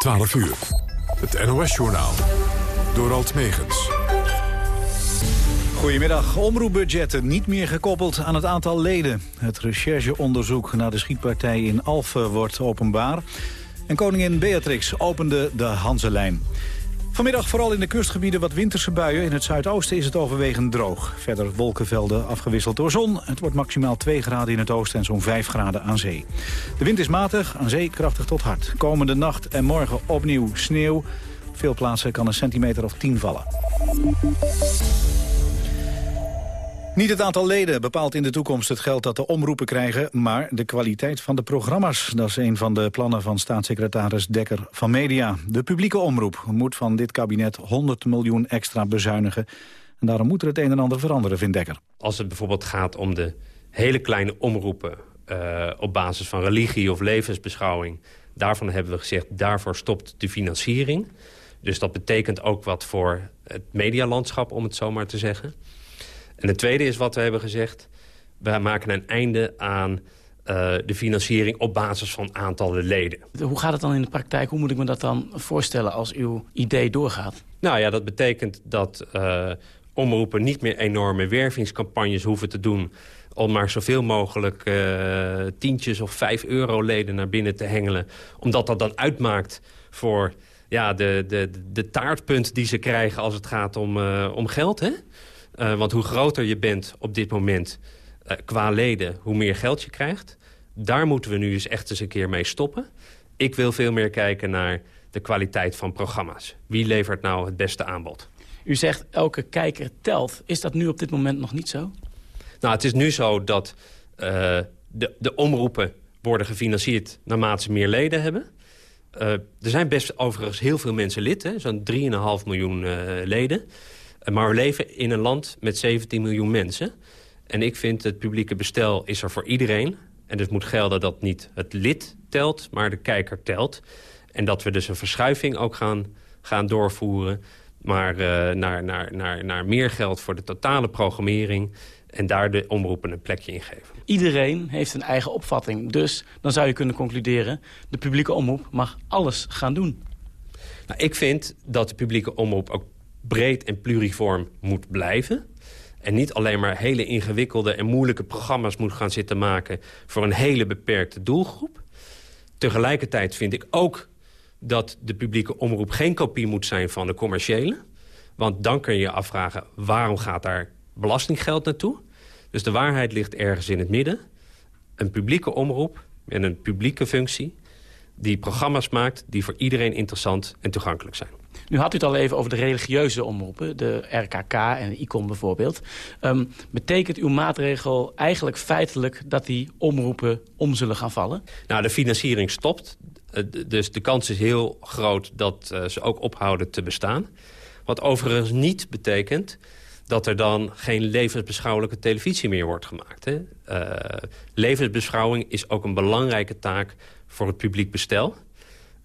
12 uur. Het NOS-journaal. Door Alt Megens. Goedemiddag. Omroepbudgetten niet meer gekoppeld aan het aantal leden. Het rechercheonderzoek naar de schietpartij in Alphen wordt openbaar. En koningin Beatrix opende de Hanselijn. Vanmiddag vooral in de kustgebieden wat winterse buien. In het zuidoosten is het overwegend droog. Verder wolkenvelden afgewisseld door zon. Het wordt maximaal 2 graden in het oosten en zo'n 5 graden aan zee. De wind is matig, aan zee krachtig tot hard. Komende nacht en morgen opnieuw sneeuw. Op veel plaatsen kan een centimeter of 10 vallen. Niet het aantal leden bepaalt in de toekomst het geld dat de omroepen krijgen... maar de kwaliteit van de programma's. Dat is een van de plannen van staatssecretaris Dekker van Media. De publieke omroep moet van dit kabinet 100 miljoen extra bezuinigen. En daarom moet er het een en ander veranderen, vindt Dekker. Als het bijvoorbeeld gaat om de hele kleine omroepen... Uh, op basis van religie of levensbeschouwing... daarvan hebben we gezegd, daarvoor stopt de financiering. Dus dat betekent ook wat voor het medialandschap, om het zo maar te zeggen... En het tweede is wat we hebben gezegd. We maken een einde aan uh, de financiering op basis van aantallen leden. Hoe gaat het dan in de praktijk? Hoe moet ik me dat dan voorstellen als uw idee doorgaat? Nou ja, dat betekent dat uh, omroepen niet meer enorme wervingscampagnes hoeven te doen om maar zoveel mogelijk uh, tientjes of vijf euro leden naar binnen te hengelen. Omdat dat dan uitmaakt voor ja, de, de, de taartpunt die ze krijgen als het gaat om, om geld. Hè? Uh, want hoe groter je bent op dit moment uh, qua leden, hoe meer geld je krijgt. Daar moeten we nu eens echt eens een keer mee stoppen. Ik wil veel meer kijken naar de kwaliteit van programma's. Wie levert nou het beste aanbod? U zegt elke kijker telt. Is dat nu op dit moment nog niet zo? Nou, het is nu zo dat uh, de, de omroepen worden gefinancierd naarmate ze meer leden hebben. Uh, er zijn best overigens heel veel mensen lid, zo'n 3,5 miljoen uh, leden. Maar we leven in een land met 17 miljoen mensen. En ik vind het publieke bestel is er voor iedereen. En dus moet gelden dat niet het lid telt, maar de kijker telt. En dat we dus een verschuiving ook gaan, gaan doorvoeren... maar uh, naar, naar, naar, naar meer geld voor de totale programmering... en daar de omroepen een plekje in geven. Iedereen heeft een eigen opvatting. Dus dan zou je kunnen concluderen... de publieke omroep mag alles gaan doen. Nou, ik vind dat de publieke omroep ook breed en pluriform moet blijven. En niet alleen maar hele ingewikkelde en moeilijke programma's moet gaan zitten maken... voor een hele beperkte doelgroep. Tegelijkertijd vind ik ook dat de publieke omroep geen kopie moet zijn van de commerciële. Want dan kun je je afvragen waarom gaat daar belastinggeld naartoe. Dus de waarheid ligt ergens in het midden. Een publieke omroep en een publieke functie die programma's maakt die voor iedereen interessant en toegankelijk zijn. Nu had u het al even over de religieuze omroepen, de RKK en ICOM bijvoorbeeld. Um, betekent uw maatregel eigenlijk feitelijk dat die omroepen om zullen gaan vallen? Nou, de financiering stopt. Dus de kans is heel groot dat uh, ze ook ophouden te bestaan. Wat overigens niet betekent dat er dan geen levensbeschouwelijke televisie meer wordt gemaakt. Hè? Uh, levensbeschouwing is ook een belangrijke taak voor het publiek bestel.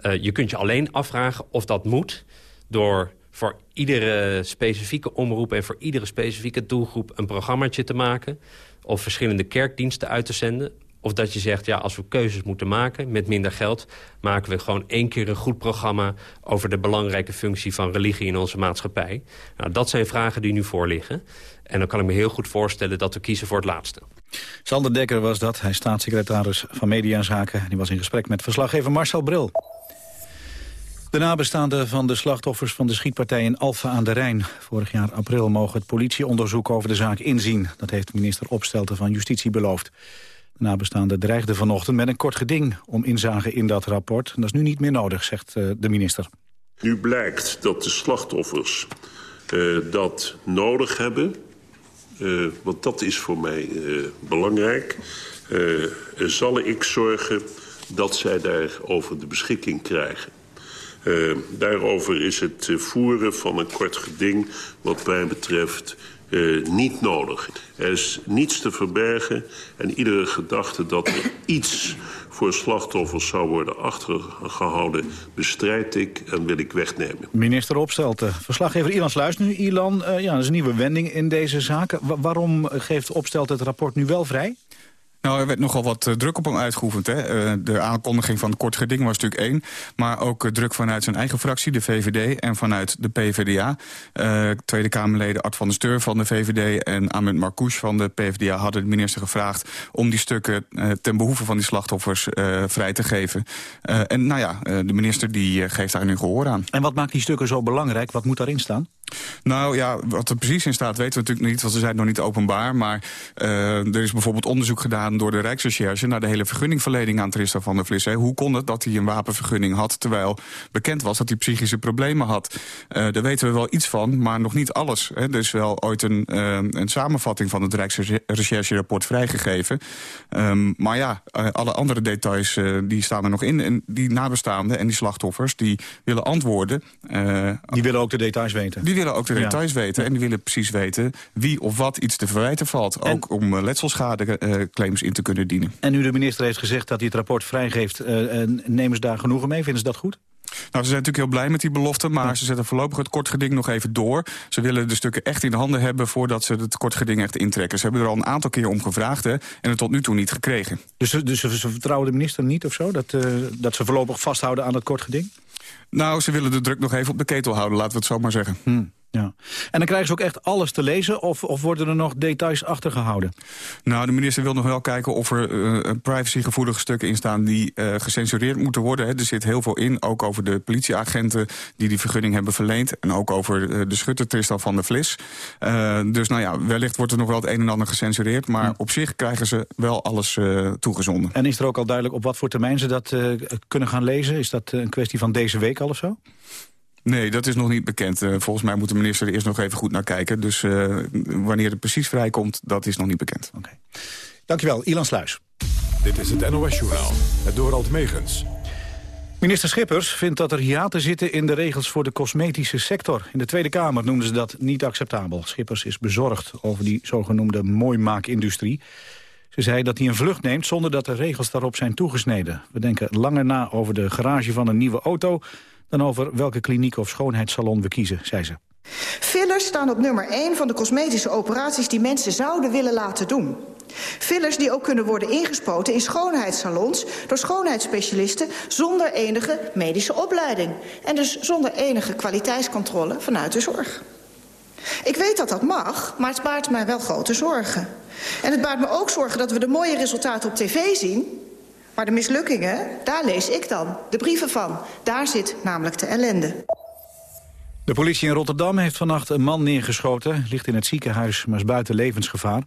Uh, je kunt je alleen afvragen of dat moet door voor iedere specifieke omroep en voor iedere specifieke doelgroep een programmaatje te maken. Of verschillende kerkdiensten uit te zenden. Of dat je zegt, ja, als we keuzes moeten maken met minder geld... maken we gewoon één keer een goed programma... over de belangrijke functie van religie in onze maatschappij. Nou, dat zijn vragen die nu voorliggen. En dan kan ik me heel goed voorstellen dat we kiezen voor het laatste. Sander Dekker was dat. Hij is staatssecretaris van Mediazaken. Die was in gesprek met verslaggever Marcel Bril. De nabestaanden van de slachtoffers van de schietpartij in Alphen aan de Rijn. Vorig jaar april mogen het politieonderzoek over de zaak inzien. Dat heeft minister Opstelten van Justitie beloofd. De nabestaanden dreigden vanochtend met een kort geding om inzage in dat rapport. Dat is nu niet meer nodig, zegt uh, de minister. Nu blijkt dat de slachtoffers uh, dat nodig hebben. Uh, want dat is voor mij belangrijk. zal ik zorgen dat zij daarover de beschikking krijgen. Uh, daarover is het voeren van een kort geding wat mij betreft uh, niet nodig. Er is niets te verbergen en iedere gedachte dat er iets voor slachtoffers zou worden achtergehouden... bestrijd ik en wil ik wegnemen. Minister Opstelten. Verslaggever Ilan Sluis nu. Ilan, uh, ja, dat is een nieuwe wending in deze zaak. waarom geeft Opstelten het rapport nu wel vrij? Nou, er werd nogal wat druk op hem uitgeoefend. Hè. de aankondiging van kort geding was natuurlijk één. Maar ook druk vanuit zijn eigen fractie, de VVD, en vanuit de PvdA. Tweede Kamerleden Art van der Steur van de VVD en Ahmed Marcouch van de PvdA hadden de minister gevraagd om die stukken ten behoeve van die slachtoffers vrij te geven. en nou ja, de minister die geeft daar nu gehoor aan. En wat maakt die stukken zo belangrijk? Wat moet daarin staan? Nou ja, wat er precies in staat weten we natuurlijk niet, want ze zijn nog niet openbaar. Maar uh, er is bijvoorbeeld onderzoek gedaan door de Rijksrecherche... naar de hele vergunningverlening aan Tristan van der Vlis. Hè. Hoe kon het dat hij een wapenvergunning had... terwijl bekend was dat hij psychische problemen had? Uh, daar weten we wel iets van, maar nog niet alles. Hè. Er is wel ooit een, uh, een samenvatting van het Rijksrecherche-rapport vrijgegeven. Um, maar ja, alle andere details die staan er nog in. En die nabestaanden en die slachtoffers, die willen antwoorden. die willen ook de details weten? Die willen ook de details weten. En die willen precies weten wie of wat iets te verwijten valt. Ook om uh, letselschadeclaims in te kunnen dienen. En nu de minister heeft gezegd dat hij het rapport vrijgeeft... Uh, nemen ze daar genoegen mee? Vinden ze dat goed? Nou, ze zijn natuurlijk heel blij met die belofte, maar ze zetten voorlopig het kortgeding nog even door. Ze willen de stukken echt in de handen hebben voordat ze het kortgeding echt intrekken. Ze hebben er al een aantal keer om gevraagd hè, en het tot nu toe niet gekregen. Dus, dus ze, vertrouwen de minister niet of zo, dat, uh, dat ze voorlopig vasthouden aan het kortgeding? Nou, ze willen de druk nog even op de ketel houden, laten we het zo maar zeggen. Hmm. Ja. En dan krijgen ze ook echt alles te lezen of, of worden er nog details achtergehouden? Nou, de minister wil nog wel kijken of er uh, privacygevoelige stukken in staan... die uh, gecensureerd moeten worden. Hè. Er zit heel veel in, ook over de politieagenten die die vergunning hebben verleend... en ook over uh, de schutter Tristan van der Vlis. dus nou ja, wellicht wordt er nog wel het een en ander gecensureerd... maar op zich krijgen ze wel alles toegezonden. En is er ook al duidelijk op wat voor termijn ze dat kunnen gaan lezen? Is dat een kwestie van deze week al of zo? Nee, dat is nog niet bekend. Uh, volgens mij moet de minister er eerst nog even goed naar kijken. Dus uh, wanneer het precies vrijkomt, dat is nog niet bekend. Oké. Okay. Dankjewel, Ilan Sluis. Dit is het NOS-journaal, het Dorald Megens. Minister Schippers vindt dat er hiaten zitten in de regels voor de cosmetische sector. In de Tweede Kamer noemden ze dat niet acceptabel. Schippers is bezorgd over die zogenoemde mooimaakindustrie. Ze zei dat hij een vlucht neemt zonder dat de regels daarop zijn toegesneden. We denken langer na over de garage van een nieuwe auto dan over welke kliniek of schoonheidssalon we kiezen, zei ze. Fillers staan op nummer 1 van de cosmetische operaties die mensen zouden willen laten doen. Fillers die ook kunnen worden ingespoten in schoonheidssalons door schoonheidsspecialisten zonder enige medische opleiding. En dus zonder enige kwaliteitscontrole vanuit de zorg. Ik weet dat dat mag, maar het baart mij wel grote zorgen. En het baart me ook zorgen dat we de mooie resultaten op tv zien... Maar de mislukkingen, daar lees ik dan de brieven van. Daar zit namelijk de ellende. De politie in Rotterdam heeft vannacht een man neergeschoten. Ligt in het ziekenhuis, maar is buiten levensgevaar. De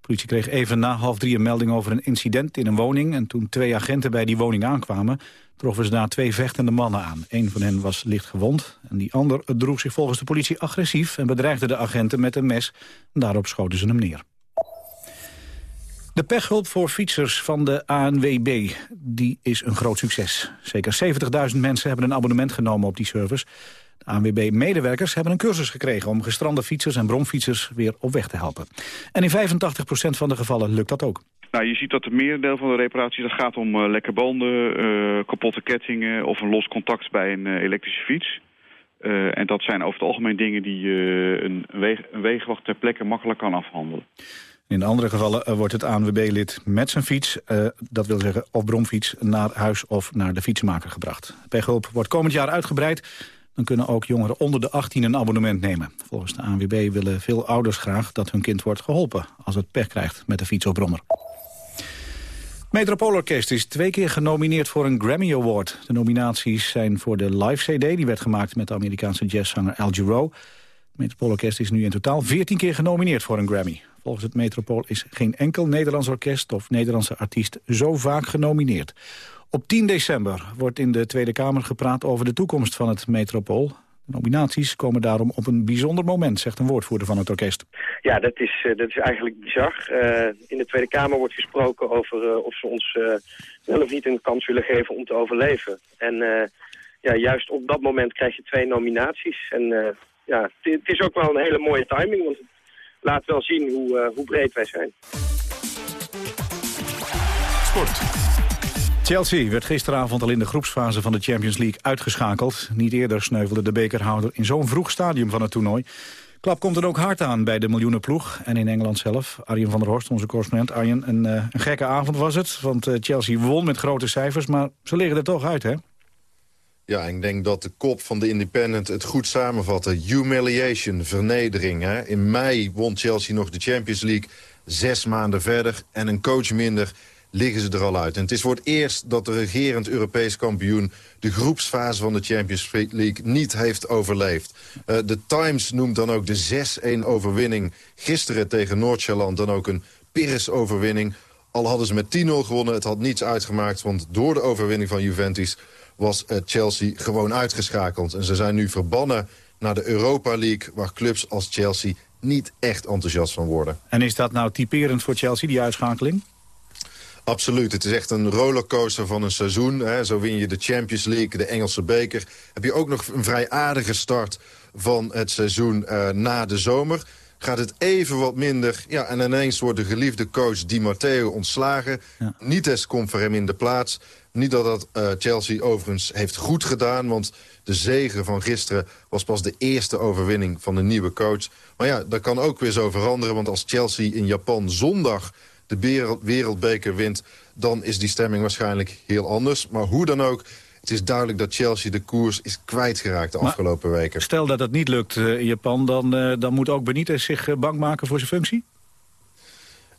politie kreeg even na half drie een melding over een incident in een woning. En toen twee agenten bij die woning aankwamen... troffen ze daar twee vechtende mannen aan. Een van hen was licht gewond. En die ander droeg zich volgens de politie agressief... en bedreigde de agenten met een mes. Daarop schoten ze hem neer. De pechhulp voor fietsers van de ANWB die is een groot succes. Zeker 70.000 mensen hebben een abonnement genomen op die service. De ANWB-medewerkers hebben een cursus gekregen... om gestrande fietsers en bromfietsers weer op weg te helpen. En in 85% van de gevallen lukt dat ook. Nou, je ziet dat het merendeel van de reparaties dat gaat om uh, lekke banden, uh, kapotte kettingen of een los contact bij een uh, elektrische fiets. en dat zijn over het algemeen dingen die een, een wegenwacht ter plekke makkelijk kan afhandelen. In andere gevallen eh, wordt het ANWB-lid met zijn fiets, uh, dat wil zeggen of bromfiets, naar huis of naar de fietsmaker gebracht. Pechhulp wordt komend jaar uitgebreid. Dan kunnen ook jongeren onder de 18 een abonnement nemen. Volgens de ANWB willen veel ouders graag dat hun kind wordt geholpen... als het pech krijgt met de fiets of brommer. Metropoolorkest is twee keer genomineerd voor een Grammy Award. De nominaties zijn voor de live CD, die werd gemaakt met de Amerikaanse jazzzanger Al Jarreau. Metropoolorkest is nu in totaal 14 keer genomineerd voor een Grammy. Volgens het Metropool is geen enkel Nederlands orkest of Nederlandse artiest zo vaak genomineerd. Op 10 december wordt in de Tweede Kamer gepraat over de toekomst van het Metropool. De nominaties komen daarom op een bijzonder moment, zegt een woordvoerder van het orkest. Ja, dat is, uh, dat is eigenlijk bizar. Uh, in de Tweede Kamer wordt gesproken over uh, of ze ons wel of niet een kans willen geven om te overleven. En ja, juist op dat moment krijg je twee nominaties. En ja, het is ook wel een hele mooie timing, want laat wel zien hoe, uh, hoe breed wij zijn. Sport. Chelsea werd gisteravond al in de groepsfase van de Champions League uitgeschakeld. Niet eerder sneuvelde de bekerhouder in zo'n vroeg stadium van het toernooi. Klap komt er ook hard aan bij de miljoenenploeg en in Engeland zelf. Arjen van der Horst, onze correspondent. Arjen, een, uh, een gekke avond was het, want uh, Chelsea won met grote cijfers... maar ze liggen er toch uit, hè? Ja, ik denk dat de kop van de Independent het goed samenvatte. Humiliation, vernedering. Hè? In mei won Chelsea nog de Champions League. Zes maanden verder en een coach minder liggen ze er al uit. En het is voor het eerst dat de regerend Europees kampioen... de groepsfase van de Champions League niet heeft overleefd. Uh, de Times noemt dan ook de 6-1 overwinning gisteren tegen Noord-Sjælland... dan ook een Pires-overwinning. Al hadden ze met 10-0 gewonnen, het had niets uitgemaakt... want door de overwinning van Juventus was uh, Chelsea gewoon uitgeschakeld. En ze zijn nu verbannen naar de Europa League... waar clubs als Chelsea niet echt enthousiast van worden. En is dat nou typerend voor Chelsea, die uitschakeling? Absoluut. Het is echt een rollercoaster van een seizoen. Hè. Zo win je de Champions League, de Engelse beker. Heb je ook nog een vrij aardige start van het seizoen uh, na de zomer. Gaat het even wat minder. Ja, en ineens wordt de geliefde coach Di Matteo ontslagen. Ja. Nites komt voor hem in de plaats. Niet dat dat uh, Chelsea overigens heeft goed gedaan... want de zegen van gisteren was pas de eerste overwinning van de nieuwe coach. Maar ja, dat kan ook weer zo veranderen... want als Chelsea in Japan zondag de wereldbeker wint... dan is die stemming waarschijnlijk heel anders. Maar hoe dan ook, het is duidelijk dat Chelsea de koers is kwijtgeraakt de afgelopen weken. Stel dat het niet lukt uh, in Japan, dan, uh, dan moet ook Benitez zich uh, bang maken voor zijn functie?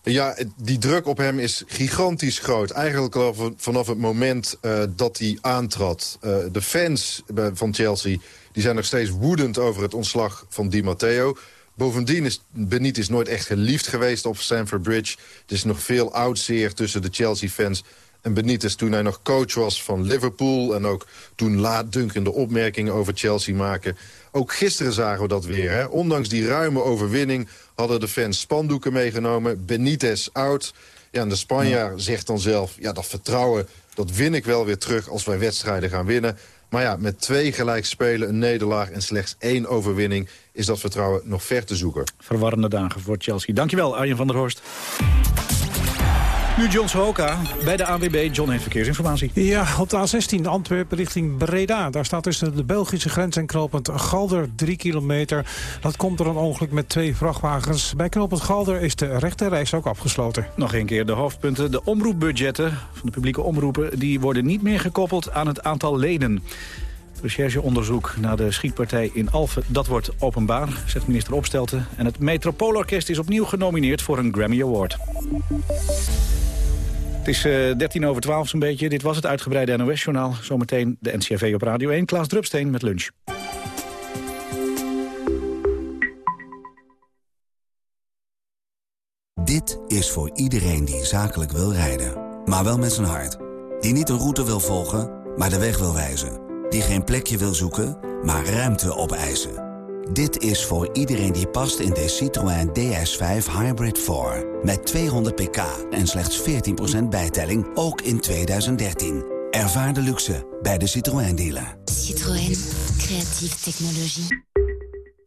Ja, die druk op hem is gigantisch groot. Eigenlijk al vanaf het moment uh, dat hij aantrad. Uh, de fans van Chelsea die zijn nog steeds woedend over het ontslag van Di Matteo. Bovendien is Benitez nooit echt geliefd geweest op Stamford Bridge. Er is nog veel oudseer tussen de Chelsea-fans en Benitez toen hij nog coach was van Liverpool... en ook toen laatdunkende opmerkingen over Chelsea maken. Ook gisteren zagen we dat weer. Hè? Ondanks die ruime overwinning hadden de fans spandoeken meegenomen. Benitez out. Ja, en de Spanjaard zegt dan zelf... ja, dat vertrouwen dat win ik wel weer terug als wij wedstrijden gaan winnen. Maar ja, met twee gelijkspelen, een nederlaag en slechts één overwinning... is dat vertrouwen nog ver te zoeken. Verwarrende dagen voor Chelsea. Dankjewel, Arjen van der Horst. Nu John Hoka bij de AWB. John heeft verkeersinformatie. Ja, op de A16 Antwerpen richting Breda. Daar staat tussen de Belgische grens en knooppunt Galder 3 kilometer. Dat komt door een ongeluk met twee vrachtwagens. Bij knooppunt Galder is de rechterreis ook afgesloten. Nog een keer de hoofdpunten. De omroepbudgetten van de publieke omroepen... die worden niet meer gekoppeld aan het aantal leden. Rechercheonderzoek naar de schietpartij in Alphen, dat wordt openbaar, zegt minister Opstelten. En het Metropoolorkest is opnieuw genomineerd voor een Grammy Award. Is uh, eh, 13 over 12 zo'n beetje. Dit was het uitgebreide NOS-journaal. Zometeen de NCRV op Radio 1. Klaas Drupsteen met lunch. Dit is voor iedereen die zakelijk wil rijden. Maar wel met zijn hart. Die niet een route wil volgen, maar de weg wil wijzen. Die geen plekje wil zoeken, maar ruimte opeisen. Dit is voor iedereen die past in de Citroën DS5 Hybrid 4. Met 200 pk en slechts 14% bijtelling, ook in 2013. Ervaar de luxe bij de Citroën dealer. Citroën, creatieve technologie.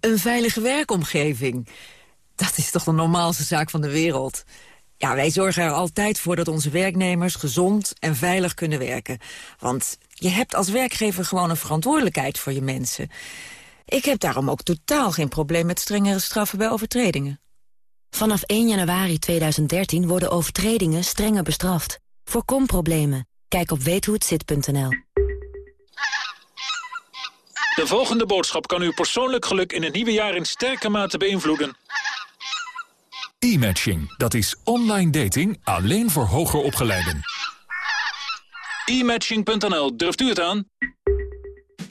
Een veilige werkomgeving. Dat is toch de normaalste zaak van de wereld. Ja, wij zorgen er altijd voor dat onze werknemers gezond en veilig kunnen werken. Want je hebt als werkgever gewoon een verantwoordelijkheid voor je mensen. Ik heb daarom ook totaal geen probleem met strengere straffen bij overtredingen. Vanaf 1 januari 2013 worden overtredingen strenger bestraft. Voorkom problemen. Kijk op weethohetzit.nl. De volgende boodschap kan uw persoonlijk geluk in het nieuwe jaar in sterke mate beïnvloeden. E-matching, dat is online dating alleen voor hoger opgeleiden. E-matching.nl, durft u het aan?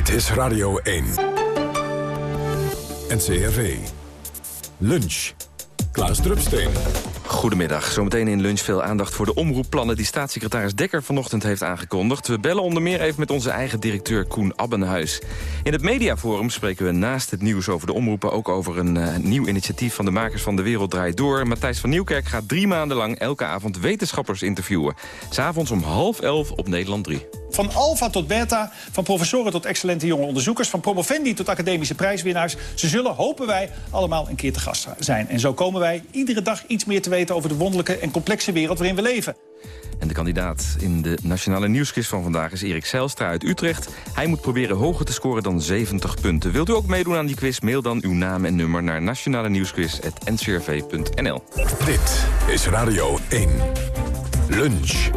Dit is Radio 1. NCRV. Lunch. Klaas Drupsteen. Goedemiddag. Zometeen in lunch veel aandacht voor de omroepplannen... die staatssecretaris Dekker vanochtend heeft aangekondigd. We bellen onder meer even met onze eigen directeur Koen Abbenhuis. In het mediaforum spreken we naast het nieuws over de omroepen... ook over een uh, nieuw initiatief van de makers van De Wereld Draait Door. Matthijs van Nieuwkerk gaat drie maanden lang elke avond wetenschappers interviewen. S'avonds om half elf op Nederland 3. Van alfa tot beta, van professoren tot excellente jonge onderzoekers... van promovendi tot academische prijswinnaars. Ze zullen, hopen wij, allemaal een keer te gast zijn. En zo komen wij iedere dag iets meer te weten... over de wonderlijke en complexe wereld waarin we leven. En de kandidaat in de Nationale Nieuwsquiz van vandaag is Erik Zijlstra uit Utrecht. Hij moet proberen hoger te scoren dan 70 punten. Wilt u ook meedoen aan die quiz? Mail dan uw naam en nummer naar nationale nieuwsquiz.ncrv.nl. Dit is Radio 1. Lunch.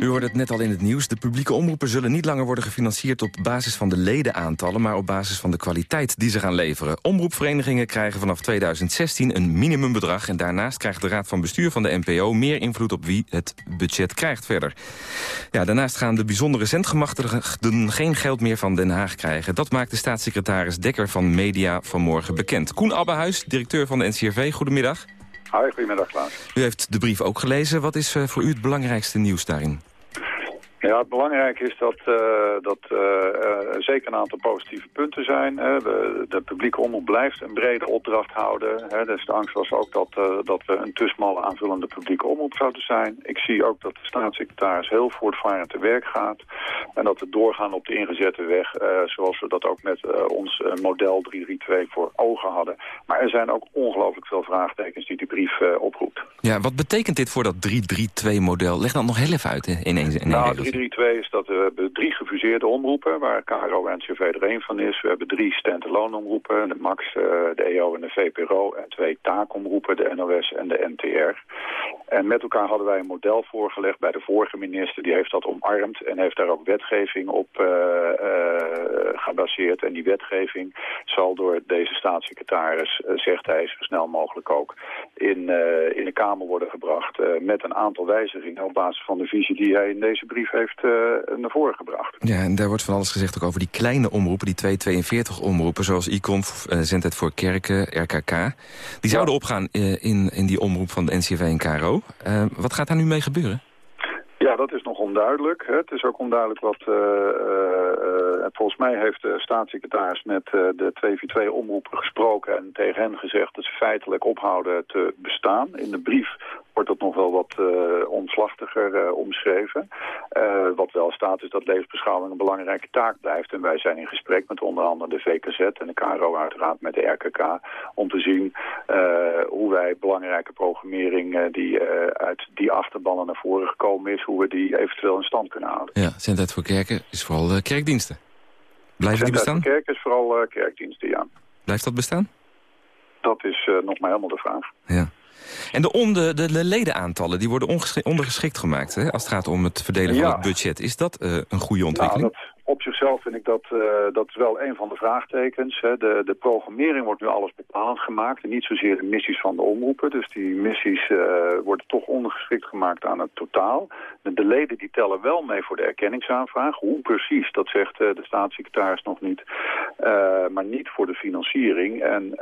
U hoorde het net al in het nieuws. De publieke omroepen zullen niet langer worden gefinancierd op basis van de ledenaantallen... maar op basis van de kwaliteit die ze gaan leveren. Omroepverenigingen krijgen vanaf 2016 een minimumbedrag... en daarnaast krijgt de Raad van Bestuur van de NPO meer invloed op wie het budget krijgt verder. Ja, daarnaast gaan de bijzondere zendgemachtigden geen geld meer van Den Haag krijgen. Dat maakt de staatssecretaris Dekker van Media vanmorgen bekend. Koen Abbehuis, directeur van de NCRV, goedemiddag. Hoi, goedemiddag Klaas. U heeft de brief ook gelezen. Wat is voor u het belangrijkste nieuws daarin? Ja, het belangrijke is dat, uh, dat uh, uh, zeker een aantal positieve punten zijn. Hè. De, de, publieke omroep blijft een brede opdracht houden. Hè. Dus de angst was ook dat, dat we een te smalle aanvullende publieke omroep zouden zijn. Ik zie ook dat de staatssecretaris heel voortvarend te werk gaat. En dat we doorgaan op de ingezette weg, zoals we dat ook met ons model 332 voor ogen hadden. Maar er zijn ook ongelooflijk veel vraagtekens die die brief oproept. Ja, wat betekent dit voor dat 332-model? Leg dat nog heel even uit in één in nou, 332 is dat we hebben drie gefuseerde omroepen, waar KRO en NCV er één van is. We hebben drie stand-alone omroepen, de MAX, de EO en de VPRO. En twee taakomroepen, de NOS en de NTR. En met elkaar hadden wij een model voorgelegd bij de vorige minister. Die heeft dat omarmd en heeft daar ook wetgeving op uh, uh, gebaseerd. En die wetgeving zal door deze staatssecretaris, zegt hij, zo snel mogelijk ook in, in de Kamer worden gebracht. met een aantal wijzigingen op basis van de visie die hij in deze brief heeft naar voren gebracht. Ja, en daar wordt van alles gezegd ook over die kleine omroepen, die 242 omroepen, zoals ICON, Zendheid voor Kerken, RKK. Die zouden opgaan in, in die omroep van de NCV en KRO. Uh, wat gaat daar nu mee gebeuren? Ja, dat is nog onduidelijk. Hè. Het is ook onduidelijk wat... Uh, uh, volgens mij heeft de staatssecretaris met de 242-omroepen gesproken... en tegen hen gezegd dat ze feitelijk ophouden te bestaan. In de brief wordt dat nog wel wat uh, omslachtiger uh, omschreven. Uh, wat wel staat is dat levensbeschouwing een belangrijke taak blijft. En wij zijn in gesprek met onder andere de VKZ en de KRO uiteraard met de RKK... om te zien hoe wij belangrijke programmering die uit die achterbannen naar voren gekomen is... hoe we die eventueel in stand kunnen houden. Ja, Zendheid voor Kerken is vooral kerkdiensten. Blijven die bestaan? voor Kerken is vooral kerkdiensten, ja. Blijft dat bestaan? Dat is nog maar helemaal de vraag. Ja. En de, on, de, de ledenaantallen die worden ondergeschikt gemaakt hè, als het gaat om het verdelen van het budget. Is dat uh, een goede ontwikkeling? Nou, op zichzelf vind ik dat, uh, dat is wel een van de vraagtekens. Hè. De, de programmering wordt nu alles bepalend gemaakt. En niet zozeer de missies van de omroepen. Dus die missies uh, worden toch ondergeschikt gemaakt aan het totaal. De, de, leden die tellen wel mee voor de erkenningsaanvraag. Hoe precies, dat zegt de staatssecretaris nog niet. maar niet voor de financiering. En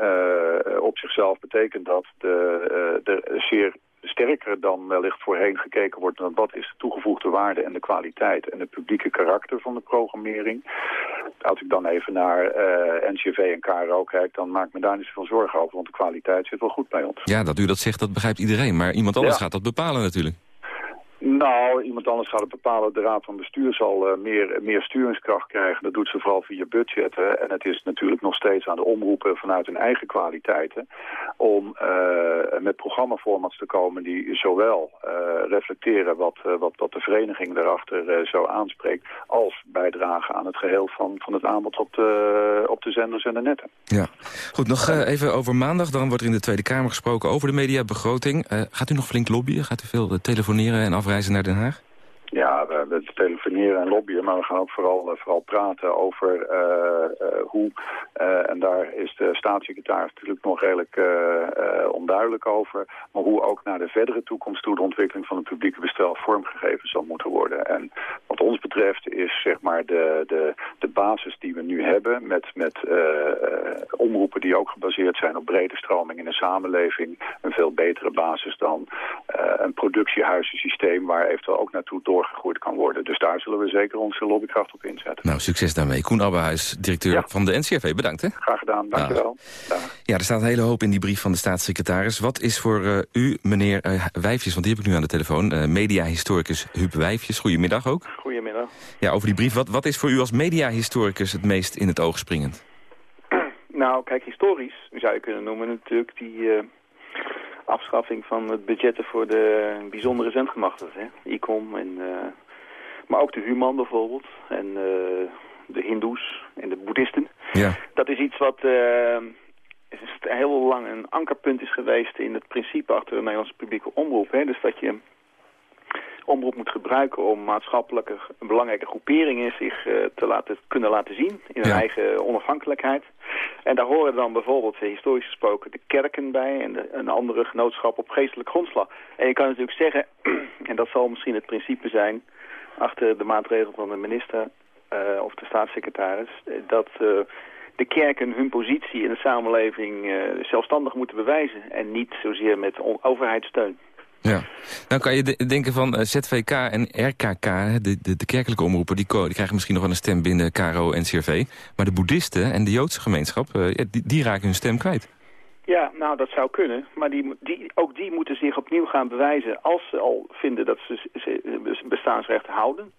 op zichzelf betekent dat de, de zeer sterker dan wellicht voorheen gekeken wordt naar wat is de toegevoegde waarde en de kwaliteit en het publieke karakter van de programmering. Als ik dan even naar uh, NCV en KRO kijk, dan maak ik me daar niet zoveel zorgen over, want de kwaliteit zit wel goed bij ons. Ja, dat u dat zegt, dat begrijpt iedereen. Maar iemand anders ja. gaat dat bepalen natuurlijk. Nou, iemand anders gaat het bepalen. De Raad van Bestuur zal uh, meer, meer sturingskracht krijgen. Dat doet ze vooral via budgetten. En het is natuurlijk nog steeds aan de omroepen vanuit hun eigen kwaliteiten... om uh, met programmaformats te komen die zowel uh, reflecteren wat, wat, wat de vereniging daarachter zo aanspreekt... als bijdragen aan het geheel van, van het aanbod op de, op de zenders en de netten. Ja, goed. Nog even over maandag. Dan wordt er in de Tweede Kamer gesproken over de mediabegroting. gaat u nog flink lobbyen? Gaat u veel telefoneren en af reizen naar Den Haag? Ja, het telefoneren en lobbyen, maar we gaan ook vooral, vooral praten over hoe, en daar is de staatssecretaris natuurlijk nog redelijk onduidelijk over, maar hoe ook naar de verdere toekomst toe de ontwikkeling van het publieke bestel vormgegeven zal moeten worden. En wat ons betreft is zeg maar de, de, de basis die we nu hebben met, met omroepen die ook gebaseerd zijn op brede stroming in de samenleving, een veel betere basis dan een productiehuizensysteem waar eventueel ook naartoe doorgegroeid kan worden. Dus daar zullen we zeker onze lobbykracht op inzetten. Nou, succes daarmee. Koen Abbehuis, directeur van de NCRV. Bedankt. Hè? Graag gedaan, dankjewel. Ja, er staat een hele hoop in die brief van de staatssecretaris. Wat is voor uh, u, meneer uh, Wijfjes, want die heb ik nu aan de telefoon... Uh, mediahistoricus Huub Wijfjes, goedemiddag ook. Goedemiddag. Ja, over die brief. Wat, wat is voor u als mediahistoricus het meest in het oog springend? Nou, kijk, historisch zou je kunnen noemen natuurlijk die afschaffing van het budgetten voor de bijzondere zendgemachtigden. ICOM, en, uh, maar ook de Human bijvoorbeeld. En uh, de Hindoes en de Boeddhisten. Ja. Dat is iets wat uh, heel lang een ankerpunt is geweest in het principe achter de Nederlandse publieke omroep. Hè? Dus dat je omroep moet gebruiken om maatschappelijke belangrijke groeperingen zich uh, te laten, kunnen laten zien in hun eigen onafhankelijkheid. En daar horen dan bijvoorbeeld, historisch gesproken, de kerken bij en de, een andere genootschap op geestelijk grondslag. En je kan natuurlijk zeggen, en dat zal misschien het principe zijn achter de maatregel van de minister uh, of de staatssecretaris, dat uh, de kerken hun positie in de samenleving zelfstandig moeten bewijzen en niet zozeer met overheidssteun. Ja, nou kan je denken van ZVK en RKK, de, de, kerkelijke omroepen, die, die, krijgen misschien nog wel een stem binnen KRO en CRV. Maar de boeddhisten en de Joodse gemeenschap, die, die, raken hun stem kwijt. Ja, nou dat zou kunnen. Maar die, die, ook die moeten zich opnieuw gaan bewijzen. Als ze al vinden dat ze, ze bestaansrecht houden,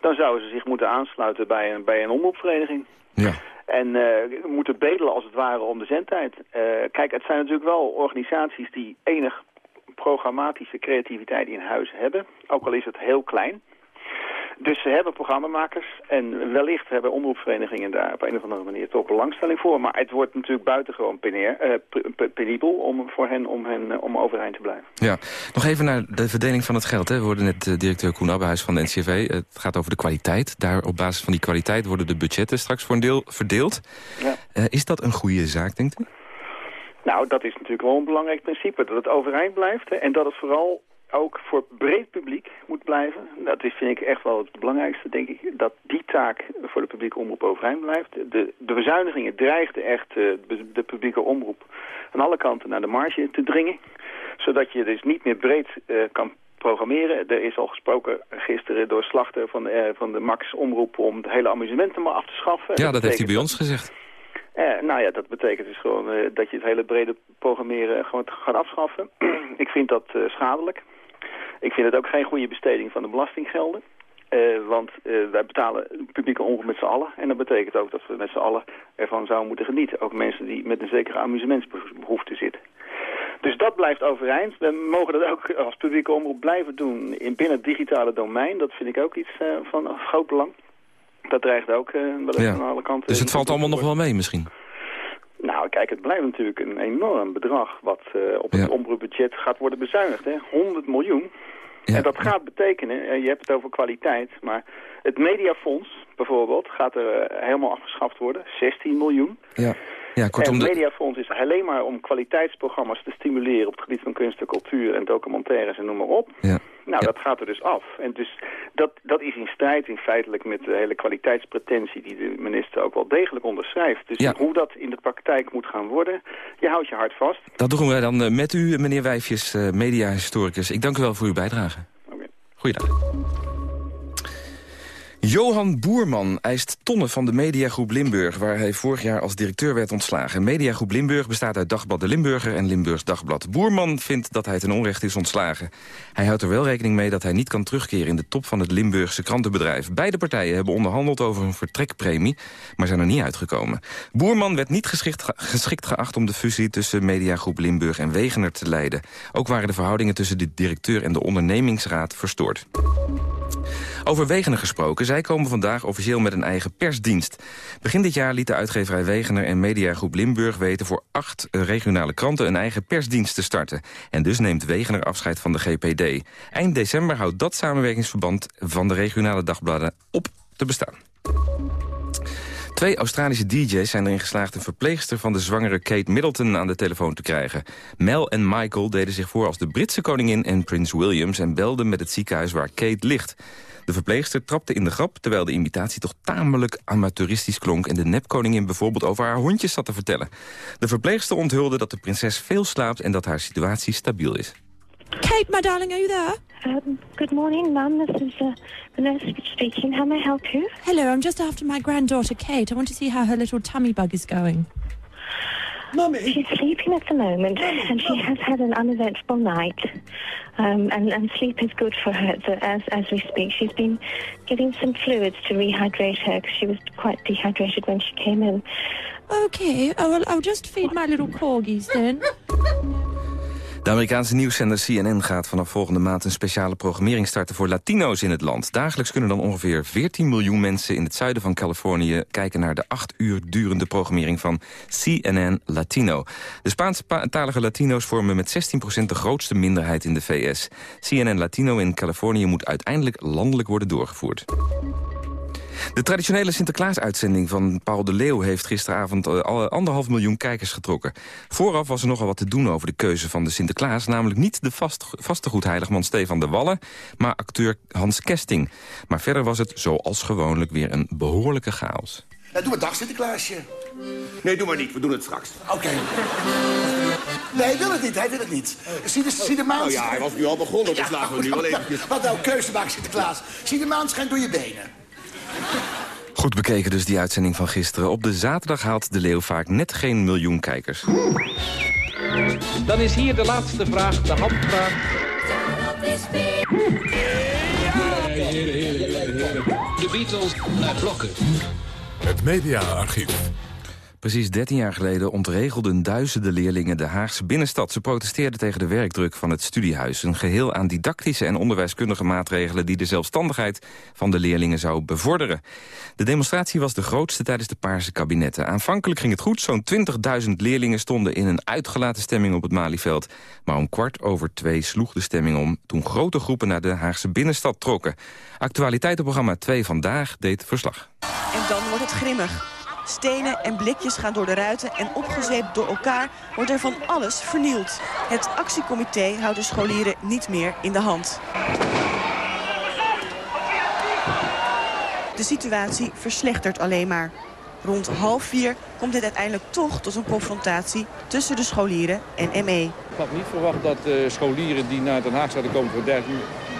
dan zouden ze zich moeten aansluiten bij een, bij een omroepvereniging. Ja. En uh, moeten bedelen als het ware om de zendtijd. kijk, het zijn natuurlijk wel organisaties die enig programmatische creativiteit in huis hebben. Ook al is het heel klein. Dus ze hebben programmamakers en wellicht hebben omroepverenigingen daar op een of andere manier toch belangstelling voor. Maar het wordt natuurlijk buitengewoon uh, penibel om, voor hen om, hen om overeind te blijven. Ja, nog even naar de verdeling van het geld. Hè. We hoorden net uh, directeur Koen Abbehuis van de NCV. Het gaat over de kwaliteit. Daar op basis van die kwaliteit worden de budgetten straks voor een deel verdeeld. Ja. Is dat een goede zaak, denkt u? Nou, dat is natuurlijk wel een belangrijk principe. Dat het overeind blijft hè, en dat het vooral ook voor breed publiek moet blijven. Dat is, vind ik echt wel het belangrijkste, denk ik. Dat die taak voor de publieke omroep overeind blijft. De, de bezuinigingen dreigden echt uh, de publieke omroep aan alle kanten naar de marge te dringen. Zodat je dus niet meer breed uh, kan programmeren. Er is al gesproken gisteren door Slachter van, uh, van de Max Omroep om het hele amusement maar af te schaffen. Ja, dat, dat heeft hij bij ons gezegd. Eh, nou ja, dat betekent dus gewoon uh, dat je het hele brede programmeren gewoon gaat afschaffen. ik vind dat schadelijk. Ik vind het ook geen goede besteding van de belastinggelden. want wij betalen publieke omroep met z'n allen. En dat betekent ook dat we met z'n allen ervan zouden moeten genieten. Ook mensen die met een zekere amusementsbehoefte zitten. Dus dat blijft overeind. We mogen dat ook als publieke omroep blijven doen in binnen het digitale domein. Dat vind ik ook iets van groot belang. Dat dreigt ook uh, wel ja. aan alle kanten. Dus het valt allemaal nog wel mee misschien? Nou, kijk, het blijft natuurlijk een enorm bedrag wat uh, op het ja. omroepbudget gaat worden bezuinigd. Hè? 100 miljoen. Ja. En dat gaat betekenen, uh, je hebt het over kwaliteit, maar het mediafonds bijvoorbeeld gaat er uh, helemaal afgeschaft worden. 16 miljoen. Ja. Ja, kortom en het Mediafonds is alleen maar om kwaliteitsprogramma's te stimuleren op het gebied van kunst en cultuur en documentaires en noem maar op. Ja. Nou, ja. dat gaat er dus af. En dus dat, dat is in strijd in feitelijk met de hele kwaliteitspretentie die de minister ook wel degelijk onderschrijft. Dus ja. hoe dat in de praktijk moet gaan worden, je houdt je hart vast. Dat doen wij dan uh, met u, meneer Wijfjes, uh, mediahistoricus. Ik dank u wel voor uw bijdrage. Okay. Goeiedag. Johan Boerman eist tonnen van de mediagroep Limburg... waar hij vorig jaar als directeur werd ontslagen. Mediagroep Limburg bestaat uit Dagblad de Limburger en Limburgs Dagblad. Boerman vindt dat hij ten onrechte is ontslagen. Hij houdt er wel rekening mee dat hij niet kan terugkeren... in de top van het Limburgse krantenbedrijf. Beide partijen hebben onderhandeld over een vertrekpremie... maar zijn er niet uitgekomen. Boerman werd niet geschikt, geschikt geacht om de fusie... tussen Mediagroep Limburg en Wegener te leiden. Ook waren de verhoudingen tussen de directeur en de ondernemingsraad verstoord. Over Wegener gesproken. Zij komen vandaag officieel met een eigen persdienst. Begin dit jaar liet de uitgeverij Wegener en Mediagroep Limburg weten... voor acht regionale kranten een eigen persdienst te starten. En dus neemt Wegener afscheid van de GPD. Eind december houdt dat samenwerkingsverband van de regionale dagbladen op te bestaan. Twee Australische DJ's zijn erin geslaagd een verpleegster van de zwangere Kate Middleton aan de telefoon te krijgen. Mel en Michael deden zich voor als de Britse koningin en prins Williams en belden met het ziekenhuis waar Kate ligt. De verpleegster trapte in de grap, terwijl de imitatie toch tamelijk amateuristisch klonk... en de nepkoningin bijvoorbeeld over haar hondjes zat te vertellen. De verpleegster onthulde dat de prinses veel slaapt en dat haar situatie stabiel is. Kate, my darling, are you there? Um, good morning, Mum. This is uh, the nurse speaking. How may I help you? Hello, I'm just after my granddaughter Kate. I want to see how her little tummy bug is going. Mummy. She's sleeping at the moment, and she has had an uneventful night. Um, and, and sleep is good for her the, as, as we speak. She's been getting some fluids to rehydrate her because she was quite dehydrated when she came in. Okay, well, I'll just feed my little corgis then. De Amerikaanse nieuwszender CNN gaat vanaf volgende maand een speciale programmering starten voor Latino's in het land. Dagelijks kunnen dan ongeveer 14 miljoen mensen in het zuiden van Californië kijken naar de acht uur durende programmering van CNN Latino. De Spaanse-talige Latino's vormen met 16% de grootste minderheid in de VS. CNN Latino in Californië moet uiteindelijk landelijk worden doorgevoerd. De traditionele Sinterklaas-uitzending van Paul de Leeuw... heeft gisteravond uh, anderhalf miljoen kijkers getrokken. Vooraf was er nogal wat te doen over de keuze van de Sinterklaas... namelijk niet de vast, vastegoedheiligman Stefan de Wallen... maar acteur Hans Kesting. Maar verder was het zoals gewoonlijk weer een behoorlijke chaos. Ja, doe maar dag, Sinterklaasje. Nee, doe maar niet. We doen het straks. Oké. Nee, hij wil het niet. Hij wil het niet. Zie de, zie de maan... Nou ja, hij was nu al begonnen, dus laten we nu wel eventjes... Wat nou, keuze maken, Sinterklaas. Zie de maan schijnt door je benen. Goed bekeken dus die uitzending van gisteren. Op de zaterdag haalt De Leeuw vaak net geen miljoen kijkers. Dan is hier de laatste vraag, de handvraag. De Beatles naar blokken. Het mediaarchief. Precies 13 jaar geleden ontregelden duizenden leerlingen de Haagse binnenstad. Ze protesteerden tegen de werkdruk van het studiehuis. Een geheel aan didactische en onderwijskundige maatregelen... die de zelfstandigheid van de leerlingen zou bevorderen. De demonstratie was de grootste tijdens de Paarse kabinetten. Aanvankelijk ging het goed. Zo'n 20.000 leerlingen stonden in een uitgelaten stemming op het Malieveld. Maar om kwart over twee sloeg de stemming om... toen grote groepen naar de Haagse binnenstad trokken. Actualiteitenprogramma 2 Vandaag deed verslag. En dan wordt het grimmig. Stenen en blikjes gaan door de ruiten en opgezeept door elkaar wordt er van alles vernield. Het actiecomité houdt de scholieren niet meer in de hand. De situatie verslechtert alleen maar. Rond half vier komt het uiteindelijk toch tot een confrontatie tussen de scholieren en ME. Ik had niet verwacht dat de scholieren die naar Den Haag zouden komen voor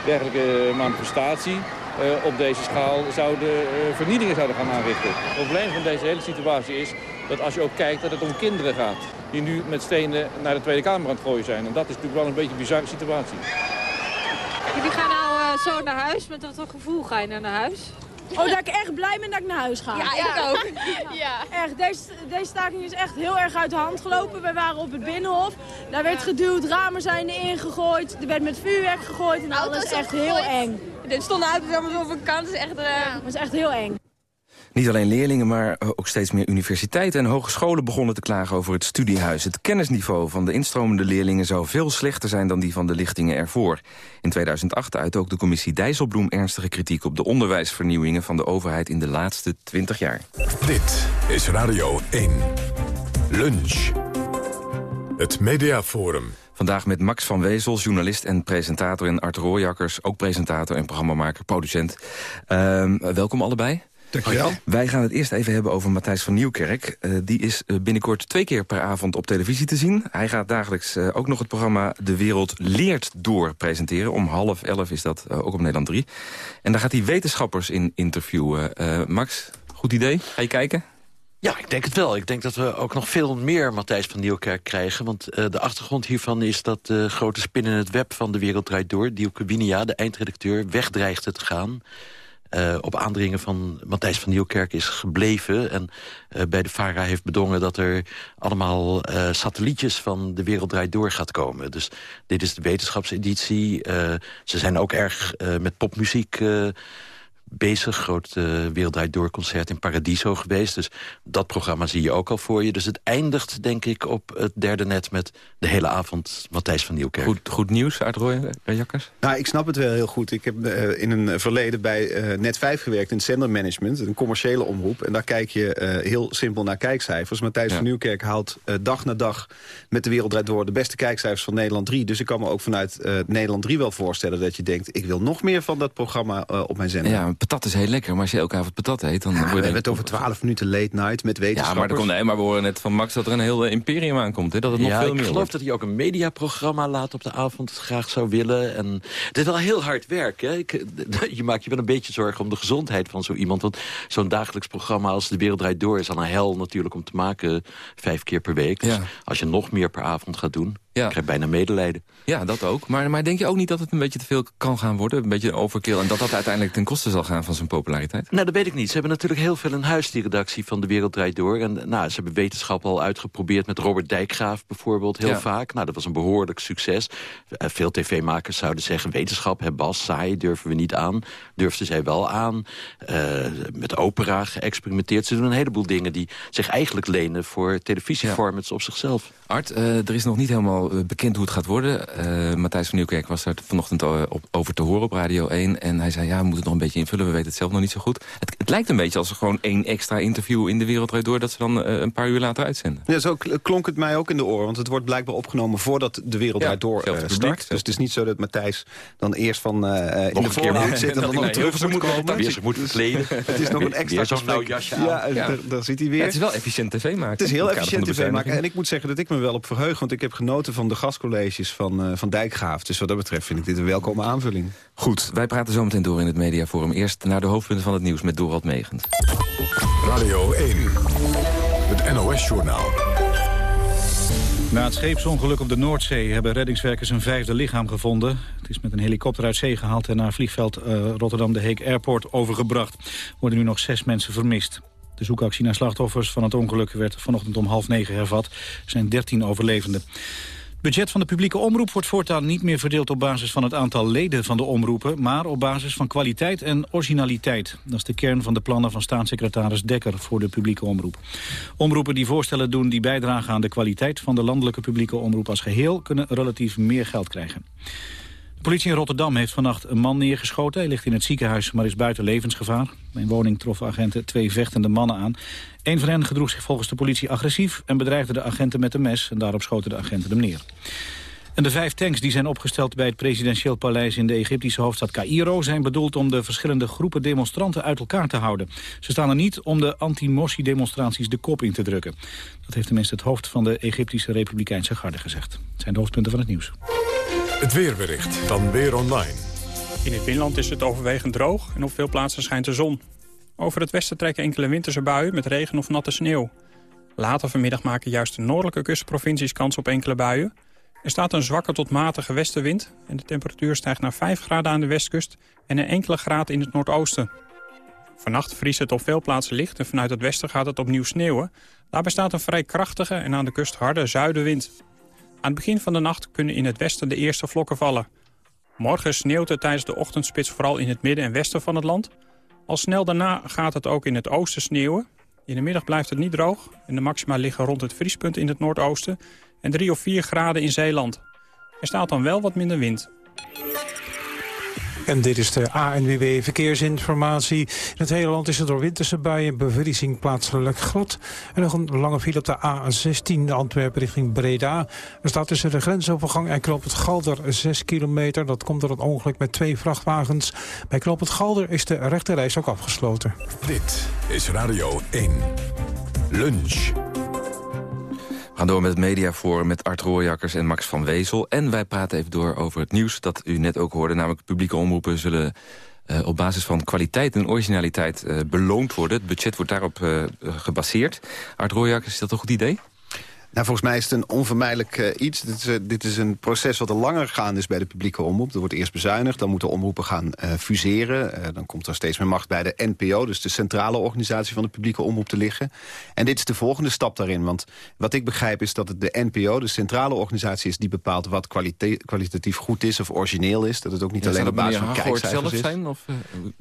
dergelijke manifestatie uh, op deze schaal zouden, uh, vernielingen zouden gaan aanrichten. Het probleem van deze hele situatie is dat als je ook kijkt dat het om kinderen gaat. Die nu met stenen naar de Tweede Kamer aan het gooien zijn. En dat is natuurlijk wel een beetje een bizarre situatie. Jullie gaan nou uh, zo naar huis. Met wat gevoel ga je nou naar huis? Oh, dat ik echt blij ben dat ik naar huis ga. Ja, ik ook. ja. Echt, deze, deze staking is echt heel erg uit de hand gelopen. We waren op het Binnenhof. Daar werd geduwd, ramen zijn erin gegooid. Er werd met vuurwerk gegooid en alles is echt heel eng. Er stonden auto's allemaal op een kant. Het is echt, uh... is echt heel eng. Niet alleen leerlingen, maar ook steeds meer universiteiten en hogescholen begonnen te klagen over het studiehuis. Het kennisniveau van de instromende leerlingen zou veel slechter zijn dan die van de lichtingen ervoor. In 2008 uit ook de commissie Dijsselbloem ernstige kritiek op de onderwijsvernieuwingen van de overheid in de laatste 20 jaar. Dit is Radio 1. Lunch. Het Mediaforum. Vandaag met Max van Wezel, journalist en presentator... en Art Rooijakkers, ook presentator en programmamaker, producent. Uh, welkom allebei. Dankjewel. Wij gaan het eerst even hebben over Matthijs van Nieuwkerk. Uh, die is uh, binnenkort twee keer per avond op televisie te zien. Hij gaat dagelijks uh, ook nog het programma De Wereld Leert Door presenteren. Om half elf is dat, ook op Nederland 3. En daar gaat hij wetenschappers in interviewen. Max, goed idee? Ga je kijken? Ja, ik denk het wel. Ik denk dat we ook nog veel meer Matthijs van Nieuwkerk krijgen. Want uh, de achtergrond hiervan is dat de grote spin in het web van De Wereld Draait Door... Dielke Winia, de eindredacteur, wegdreigde te gaan. uh, op aandringen van Matthijs van Nieuwkerk is gebleven... en uh, bij de VARA heeft bedongen dat er allemaal satellietjes van De Wereld Draait Door gaat komen. Dus dit is de wetenschapseditie. ze zijn ook erg met popmuziek bezig. Groot uh, Wereld Door concert in Paradiso geweest. Dus dat programma zie je ook al voor je. Dus het eindigt, denk ik, op het derde net... met de hele avond Matthijs van Nieuwkerk. Goed, goed nieuws uit Jakkers? Nou, ik snap het wel heel goed. Ik heb uh, in een verleden bij uh, Net 5 gewerkt in zendermanagement. Een commerciële omroep. En daar kijk je heel simpel naar kijkcijfers. Matthijs ja. van Nieuwkerk haalt dag na dag met de Wereld Door... de beste kijkcijfers van Nederland 3. Dus ik kan me ook vanuit Nederland 3 wel voorstellen dat je denkt... ik wil nog meer van dat programma op mijn zender. Ja, patat is heel lekker, maar als je elke avond patat eet... dan ja, word je we hebben het over 12 minuten late night met wetenschappers. Ja, maar, er komt, nee, maar we horen net van Max dat er een heel imperium aankomt. Hè? Dat het nog ja, veel ik meer geloof wordt. dat hij ook een mediaprogramma laat op de avond graag zou willen. En het is wel heel hard werk. Hè? Ik, je maakt je wel een beetje zorgen om de gezondheid van zo iemand. Want zo'n dagelijks programma als De Wereld Draait Door... is al een hel natuurlijk om te maken vijf keer per week. Dus Ja. als je nog meer per avond gaat doen... Ja. ik krijg bijna medelijden. Ja, dat ook. Maar, maar denk je ook niet dat het een beetje te veel kan gaan worden? Een beetje overkill. En dat dat uiteindelijk ten koste zal gaan van zijn populariteit? Nou, dat weet ik niet. Ze hebben natuurlijk heel veel in huis, die redactie van De Wereld Draait Door. En nou, ze hebben wetenschap al uitgeprobeerd met Robert Dijkgraaf bijvoorbeeld heel Ja. vaak. Nou, dat was een behoorlijk succes. Eh, veel tv-makers zouden zeggen, wetenschap, hè, Bas, saai, durven we niet aan. Durfden zij wel aan. Eh, met opera geëxperimenteerd. Ze doen een heleboel dingen die zich eigenlijk lenen voor televisieformats op zichzelf. Art, eh, er is nog niet helemaal eh, bekend hoe het gaat worden. Eh, Matthijs van Nieuwkerk was daar vanochtend eh, op, over te horen op Radio 1. En hij zei, ja, we moeten het nog een beetje invullen. We weten het zelf nog niet zo goed. Het, het lijkt een beetje als er gewoon één extra interview in de wereld door... dat ze dan eh, een paar uur later uitzenden. Ja, zo kl- klonk het mij ook in de oren. Want het wordt blijkbaar opgenomen voordat de wereld Ja, door publiek, start. Dus het is niet zo dat Matthijs dan eerst van eh, in de voorhoud zit... en dan nog terug moet komen. Weer zich moet verkleden. Het is nog een extra Weer zo'n jasje aan. Ja, daar- daar zit hij weer. Ja, het is wel efficiënt tv maken. Het is heel efficiënt tv maken. En ik moet zeggen dat ik me wel op verheug. Want ik heb genoten van de gastcolleges van, eh, van Dijkgraaf. Dus wat dat betreft vind ik dit een welkome aanvulling. Goed, wij praten zo meteen door in het mediaforum. Eerst naar de hoofdpunten van het nieuws met Dorald Megens. Radio 1. Het NOS-journaal. Na het scheepsongeluk op de Noordzee hebben reddingswerkers een vijfde lichaam gevonden. Het is met een helikopter uit zee gehaald en naar vliegveld eh, Rotterdam de Heek Airport overgebracht. Er worden nu nog zes mensen vermist. De zoekactie naar slachtoffers van het ongeluk werd vanochtend om half negen hervat. Er zijn dertien overlevenden. Budget van de publieke omroep wordt voortaan niet meer verdeeld op basis van het aantal leden van de omroepen, maar op basis van kwaliteit en originaliteit. Dat is de kern van de plannen van staatssecretaris Dekker voor de publieke omroep. Omroepen die voorstellen doen die bijdragen aan de kwaliteit van de landelijke publieke omroep als geheel, kunnen relatief meer geld krijgen. Politie in Rotterdam heeft vannacht een man neergeschoten. Hij ligt in het ziekenhuis, maar is buiten levensgevaar. Een woning troffen agenten twee vechtende mannen aan. Een van hen gedroeg zich volgens de politie agressief... en bedreigde de agenten met een mes. En daarop schoten de agenten hem neer. En de vijf tanks die zijn opgesteld bij het presidentieel paleis in de Egyptische hoofdstad Cairo zijn bedoeld om de verschillende groepen demonstranten uit elkaar te houden. Ze staan er niet om de anti-Morsi-demonstraties de kop in te drukken. Dat heeft tenminste het hoofd van de Egyptische Republikeinse Garde gezegd. Het zijn de hoofdpunten van het nieuws. Het weerbericht van Weer Online. In het binnenland is het overwegend droog en op veel plaatsen schijnt de zon. Over het westen trekken enkele winterse buien met regen of natte sneeuw. Later vanmiddag maken juist de noordelijke kustprovincies kans op enkele buien. Er staat een zwakke tot matige westenwind en de temperatuur stijgt naar 5 graden aan de westkust en een enkele graad in het noordoosten. Vannacht vriest het op veel plaatsen licht en vanuit het westen gaat het opnieuw sneeuwen. Daarbij staat een vrij krachtige en aan de kust harde zuidenwind. Aan het begin van de nacht kunnen in het westen de eerste vlokken vallen. Morgen sneeuwt het tijdens de ochtendspits vooral in het midden en westen van het land. Al snel daarna gaat het ook in het oosten sneeuwen. In de middag blijft het niet droog en de maxima liggen rond het vriespunt in het noordoosten en 3 of 4 graden in Zeeland. Er staat dan wel wat minder wind. En dit is de ANWB Verkeersinformatie. In het hele land is er door winterse buien bevriezing plaatselijk glad. En nog een lange file op de A16 Antwerpen richting Breda. Er staat tussen de grensovergang en Knoop het Galder 6 kilometer. Dat komt door een ongeluk met twee vrachtwagens. Bij Knoop het Galder is de rechterreis ook afgesloten. Dit is Radio 1. Lunch. Gaan door met het mediaforum met Art Rooijakkers en Max van Wezel. En wij praten even door over het nieuws dat u net ook hoorde. Namelijk publieke omroepen zullen uh, op basis van kwaliteit en originaliteit uh, beloond worden. Het budget wordt daarop uh, gebaseerd. Art Rooijakkers, is dat een goed idee? Nou, volgens mij is het een onvermijdelijk uh, iets. Dit is, uh, dit is, een proces wat al langer gaande is bij de publieke omroep. Er wordt eerst bezuinigd, dan moeten omroepen gaan uh, fuseren. dan komt er steeds meer macht bij de NPO, dus de centrale organisatie van de publieke omroep te liggen. En dit is de volgende stap daarin. Want wat ik begrijp is dat het de NPO, de centrale organisatie is... die bepaalt wat kwalite kwalitatief goed is of origineel is. Dat het ook niet ja, alleen op basis van kijkcijfers is. Zijn, of,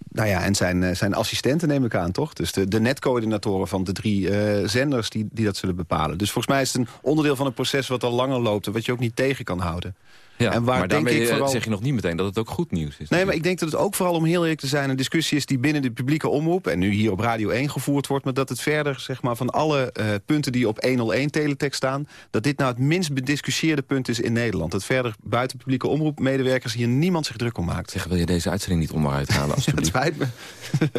nou ja, en zijn, zijn assistenten neem ik aan, toch? Dus de, de netcoördinatoren van de drie zenders die, die dat zullen bepalen. Dus volgens mij is het een onderdeel van een proces wat al langer loopt... en wat je ook niet tegen kan houden. Ja, en waar maar denk ik vooral... zeg je nog niet meteen dat het ook goed nieuws is. Nee, maar ik denk dat het ook vooral, om heel eerlijk te zijn... een discussie is die binnen de publieke omroep... en nu hier op Radio 1 gevoerd wordt... maar dat het verder zeg maar, van alle uh, punten die op 101 teletext staan... dat dit nou het minst bediscussieerde punt is in Nederland. Dat verder buiten publieke omroepmedewerkers... hier niemand zich druk om maakt. Zeg, wil je deze uitzending niet onderuit halen, alsjeblieft? het spijt me.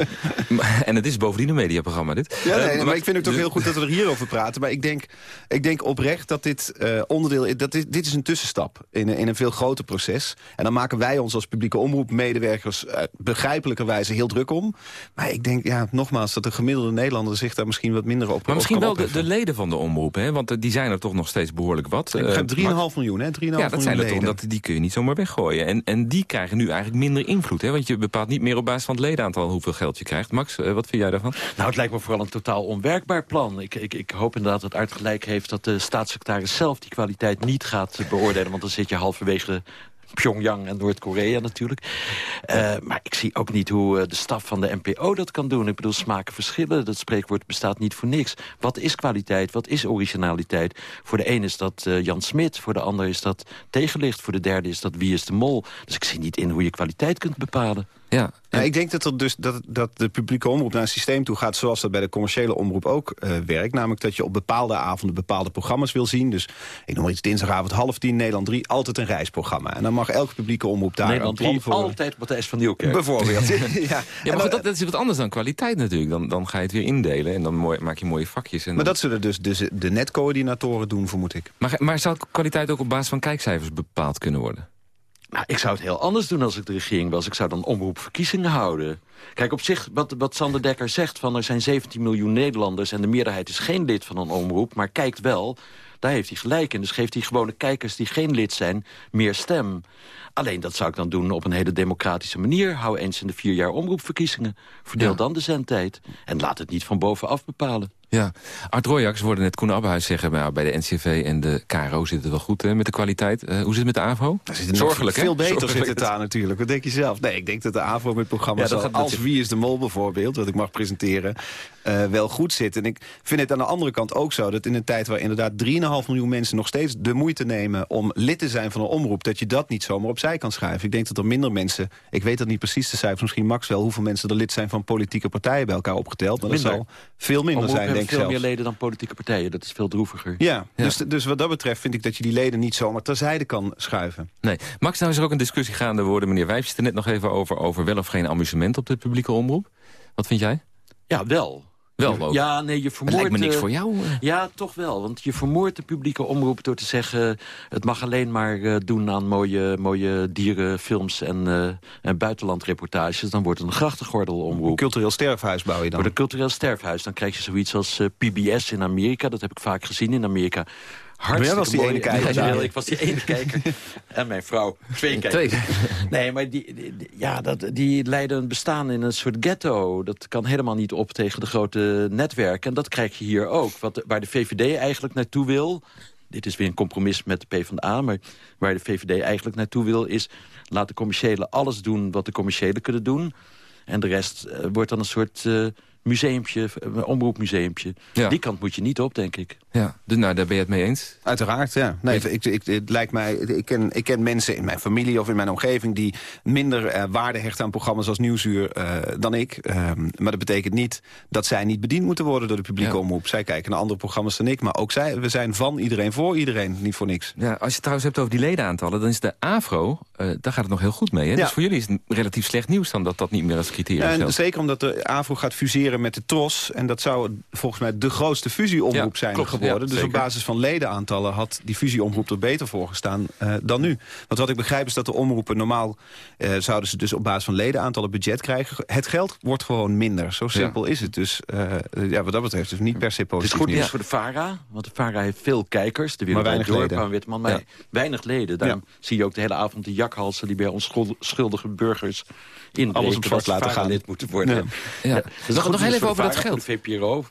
en het is bovendien een mediaprogramma, dit. Ja, nee, uh, maar ik vind het ook heel goed dat we er hierover praten. Maar ik denk, ik denk oprecht dat dit uh, onderdeel... Dat dit, dit is een tussenstap in, in een veel groter proces en dan maken wij ons als publieke omroepmedewerkers... Uh, begrijpelijkerwijze heel druk om. Maar ik denk, ja, nogmaals, dat de gemiddelde Nederlander... zich daar misschien wat minder op Maar misschien wel de, de, leden van de omroep, hè? want uh, die zijn er toch nog steeds behoorlijk wat. Ik begrijp 3,5 uh, miljoen, hè? 3,5 ja, dat zijn er toch, dat, die kun je niet zomaar weggooien. En, en die krijgen nu eigenlijk minder invloed, hè? want je bepaalt niet meer op basis van het ledenaantal... hoeveel geld je krijgt. Max, uh, wat vind jij daarvan? Nou, het lijkt me vooral een totaal onwerkbaar plan. Ik, ik, ik hoop inderdaad dat Art gelijk heeft dat de staatssecretaris zelf... die kwaliteit niet gaat beoordelen, want dan zit je halverwege Pyongyang en Noord-Korea natuurlijk. Uh, maar ik zie ook niet hoe uh, de staf van de NPO dat kan doen. Ik bedoel, smaken verschillen. Dat spreekwoord bestaat niet voor niks. Wat is kwaliteit? Wat is originaliteit? Voor de een is dat uh, Jan Smit. Voor de ander is dat tegenlicht. Voor de derde is dat Wie is de Mol. Dus ik zie niet in hoe je kwaliteit kunt bepalen. Ja. Ja, ik denk dat, er dus, dat, dat de publieke omroep naar een systeem toe gaat... zoals dat bij de commerciële omroep ook uh, werkt. Namelijk dat je op bepaalde avonden bepaalde programma's wil zien. Dus ik noem maar iets dinsdagavond half tien, Nederland 3... altijd een reisprogramma. En dan mag elke publieke omroep daar Nederland een plan voor... altijd Matthijs van Nieuwkerk. Bijvoorbeeld. ja. ja, maar goed, dat, dat, is wat anders dan kwaliteit natuurlijk. Dan, dan ga je het weer indelen en dan mooi, maak je mooie vakjes. En maar dan... dat zullen dus, dus de netcoördinatoren doen, vermoed ik. Maar, maar zou kwaliteit ook op basis van kijkcijfers bepaald kunnen worden? Nou, ik zou het heel anders doen als ik de regering was. Ik zou dan omroepverkiezingen houden. Kijk, op zich, wat, wat Sander Dekker zegt... van er zijn 17 miljoen Nederlanders... en de meerderheid is geen lid van een omroep, maar kijkt wel... daar heeft hij gelijk in. Dus geeft hij gewone kijkers die geen lid zijn meer stem. Alleen dat zou ik dan doen op een hele democratische manier. Hou eens in de vier jaar omroepverkiezingen. Verdeel ja. dan de zendtijd. En laat het niet van bovenaf bepalen. Ja, Art Royax hoorde net Koen Abbehuis zeggen... Maar bij de NCV en de KRO zit het wel goed hè, met de kwaliteit. Uh, hoe zit het met de AVO? Zorgelijk, Veel beter Zorgelijk. zit het aan natuurlijk. Wat denk je zelf? Nee, ik denk dat de AVO met programma's ja, als je... Wie is de Mol bijvoorbeeld... wat ik mag presenteren, uh, wel goed zit. En ik vind het aan de andere kant ook zo... dat in een tijd waar inderdaad 3,5 miljoen mensen... nog steeds de moeite nemen om lid te zijn van een omroep... dat je dat niet zomaar opzij kan schuiven. Ik denk dat er minder mensen... ik weet dat niet precies de cijfers, misschien Max wel... hoeveel mensen er lid zijn van politieke partijen bij elkaar opgeteld. Maar minder. dat zal veel minder Omroep zijn, denk ik veel zelfs. meer leden dan politieke partijen. Dat is veel droeviger. Ja, ja. Dus, dus wat dat betreft vind ik dat je die leden niet zomaar terzijde kan schuiven. Nee. Max, nou is er ook een discussie gaande worden. Meneer Wijfjes er net nog even over, over wel of geen amusement op de publieke omroep. Wat vind jij? Ja, wel. Wel ook. Ja, nee, je vermoordt... Het lijkt me niks voor jou. Ja, toch wel. Want je vermoordt de publieke omroep door te zeggen... het mag alleen maar uh, doen aan mooie, mooie dierenfilms en, uh, en buitenlandreportages. Dan wordt het een grachtengordel omroep. Een cultureel sterfhuis bouw je dan? Wordt een cultureel sterfhuis. Dan krijg je zoiets als uh, PBS in Amerika. Dat heb ik vaak gezien in Amerika. Hartstikke was die mooie... ene kijker. Ja, ik was die ene kijker. en mijn vrouw. Twee kijkers. Nee, maar die, die, ja, dat, die leiden een bestaan in een soort ghetto. Dat kan helemaal niet op tegen de grote netwerken. En dat krijg je hier ook. Wat, waar de VVD eigenlijk naartoe wil... Dit is weer een compromis met de PvdA. Maar waar de VVD eigenlijk naartoe wil is... laat de commerciële alles doen wat de commerciële kunnen doen. En de rest uh, wordt dan een soort... Uh, museumpje, een omroepmuseumpje. Ja. Die kant moet je niet op, denk ik. Ja, dus, nou, daar ben je het mee eens? Uiteraard, ja. Nee, ik, ik, het lijkt mij, ik, ken, ik ken mensen in mijn familie of in mijn omgeving... die minder uh, waarde hechten aan programma's als Nieuwsuur uh, dan ik. Uh, maar dat betekent niet dat zij niet bediend moeten worden door de publieke ja. omroep. Zij kijken naar andere programma's dan ik. Maar ook zij, we zijn van iedereen voor iedereen, niet voor niks. Ja, als je het trouwens hebt over die ledenaantallen... dan is de AVRO, daar gaat het nog heel goed mee. Hè? Ja. Dus voor jullie is het relatief slecht nieuws dan dat dat niet meer als criterium en Zeker omdat de AVRO gaat fuseren met de TROS. En dat zou volgens mij de grootste fusieomroep zijn klopt, geworden. ja, dus op basis van ledenaantallen had die fusieomroep er beter voor gestaan eh, dan nu. Want wat ik begrijp is dat de omroepen normaal... eh, zouden ze dus op basis van ledenaantallen budget krijgen. Het geld wordt gewoon minder. Zo simpel is het. Dus eh, ja, wat dat betreft is het niet per se Het is positief goed nieuws voor de VARA, want de VARA heeft veel kijkers. De Maar weinig door, leden. Paul Witteman, maar Ja. weinig leden. Daarom zie je ook de hele avond de jakhalsen... die bij onschuldige burgers in Alles op laten gaan. lid moeten worden. Ja. Ja. Dat is Nog- heel even over dat geld. de VPRO.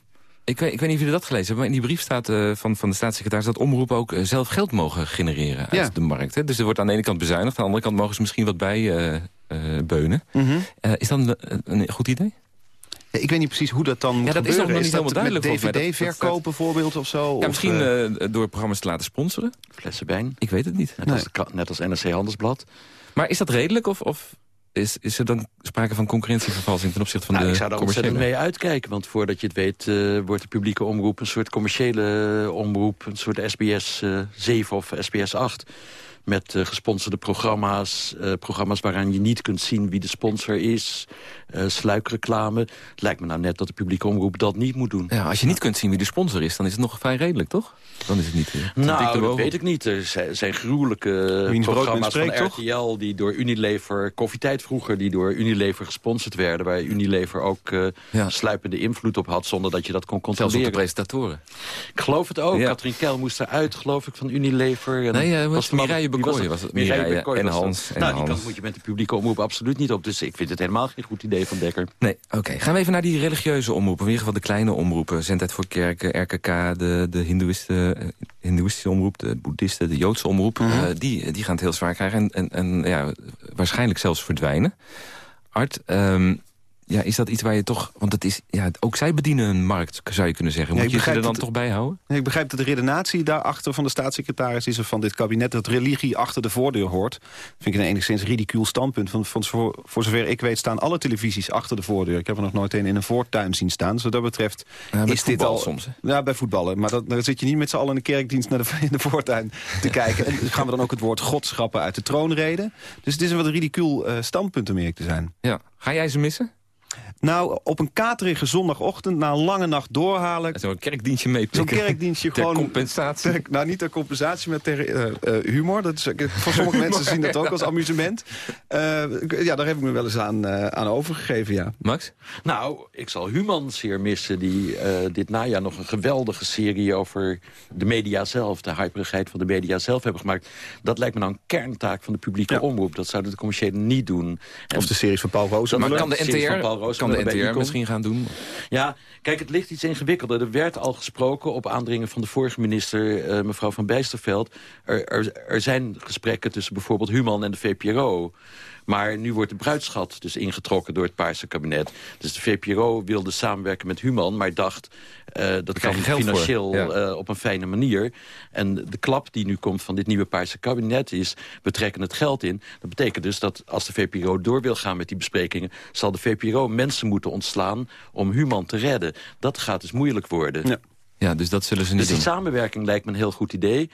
Ik weet, ik weet niet of jullie dat gelezen hebben, maar in die brief staat eh, van, van de staatssecretaris... dat omroepen ook eh, zelf geld mogen genereren uit Ja. de markt. Hè? Dus er wordt aan de ene kant bezuinigd, aan de andere kant mogen ze misschien wat bij eh, eh, beunen. Mhm. Eh, is dat een, een goed idee? Ja, ik weet niet precies hoe dat dan moet Ja, dat is nog niet helemaal dat duidelijk, mij. Dat- dat DVD-verkoop bijvoorbeeld of zo? Ja, Of, misschien door programma's te laten sponsoren. Flessen wijn. Ik weet het niet. Net, als, net als NRC Handelsblad. Maar is dat redelijk of, of is, is er dan sprake van concurrentievervalsing ten opzichte van Nou, de ik zou daar commerciële? ontzettend mee uitkijken. Want voordat je het weet eh, wordt de publieke omroep een soort commerciële omroep. Een soort SBS eh 7 of SBS 8. Met eh, gesponsorde programma's. eh, programma's waaraan je niet kunt zien wie de sponsor is. eh, sluikreclame. Het lijkt me nou net dat de publieke omroep dat niet moet doen. Ja, als je niet kunt zien wie de sponsor is, dan is het nog vrij redelijk, toch? Dan is het niet... Nou, dat weet ik niet. Er zijn, zijn gruwelijke Wiens programma's van toch? RTL... die door Unilever, Koffietijd vroeger... die door Unilever gesponsord werden... waar Unilever ook Ja. sluipende invloed op had... zonder dat je dat kon Zelfs op de controleren. presentatoren. Ik geloof het ook. Ja. Katrien Keil moest eruit, geloof ik, van Unilever. En Nee, was Mireille dat? was het. Mireille Mireille Bekooi en dat. Hans en nou, die Hans. kant moet je met de publieke omroep absoluut niet op. Dus ik vind het helemaal geen goed idee van Dekker. Nee, oké. Gaan we even naar die religieuze omroepen. In ieder geval de kleine omroepen. Zendtijd voor Kerken, RKK, de, de Hindoeïsten, eh, Hindoeïstische omroep... de Boeddhisten, de Joodse omroep. Mhm. eh, die, die gaan het heel zwaar krijgen. En, en, en ja, waarschijnlijk zelfs verdwijnen. Art, ehm, ja, is dat iets waar je toch... Want het is, ja, ook zij bedienen een markt, zou je kunnen zeggen. Ja, Moet ik je ze er dan dat- toch bij houden? Nee, ik begrijp dat de redenatie daarachter van de staatssecretaris is... van dit kabinet dat religie achter de voordeur hoort. vind ik een enigszins ridicuul standpunt. Van, van, voor, voor zover ik weet staan alle televisies achter de voordeur. Ik heb er nog nooit een in een voortuin zien staan. Dus wat dat betreft Ja, is dit al... soms, hè? Ja, bij voetballen. Maar dat, dan zit je niet met z'n allen in de kerkdienst naar de, in de voortuin te kijken. En gaan we dan ook het woord God schrappen uit de troonrede. Dus het is een wat ridicuul eh, standpunt om eerlijk te zijn. Ja. Ga jij ze missen? Nou, op een katerige zondagochtend na een lange nacht doorhalen... Zo'n kerkdienstje mee Zo'n kerkdienstje Ter gewoon... compensatie. ter- nou, niet ter compensatie, maar ter eh, eh, humor. Dat is, ik- voor sommige mensen zien dat ook als amusement. Eh, ja, daar heb ik me wel eens aan, eh, aan overgegeven, ja. Max? Nou, ik zal Human zeer missen... die eh, dit najaar nog een geweldige serie over de media zelf... de hyperigheid van de media zelf hebben gemaakt. Dat lijkt me nou een kerntaak van de publieke omroep. Dat zouden de commerciële niet doen. En Of de series van Paul Rozenmuller. Maar kan de NTR, Kan de NTR misschien gaan doen? Ja, kijk, het ligt iets ingewikkelder. Er werd al gesproken op aandringen van de vorige minister, eh, mevrouw Van Bijsterveld. Er, er, er zijn gesprekken tussen bijvoorbeeld Human en de VPRO. Maar nu wordt de bruidschat dus ingetrokken door het Paarse kabinet. Dus de VPRO wilde samenwerken met Human, maar dacht... eh, dat kan financieel ja. eh, op een fijne manier. En de klap die nu komt van dit nieuwe Paarse kabinet is... we trekken het geld in. Dat betekent dus dat als de VPRO door wil gaan met die besprekingen... zal de VPRO mensen moeten ontslaan om Human te redden. Dat gaat dus moeilijk worden. Ja. Ja, dus dat zullen ze niet Dus die doen. samenwerking lijkt me een heel goed idee.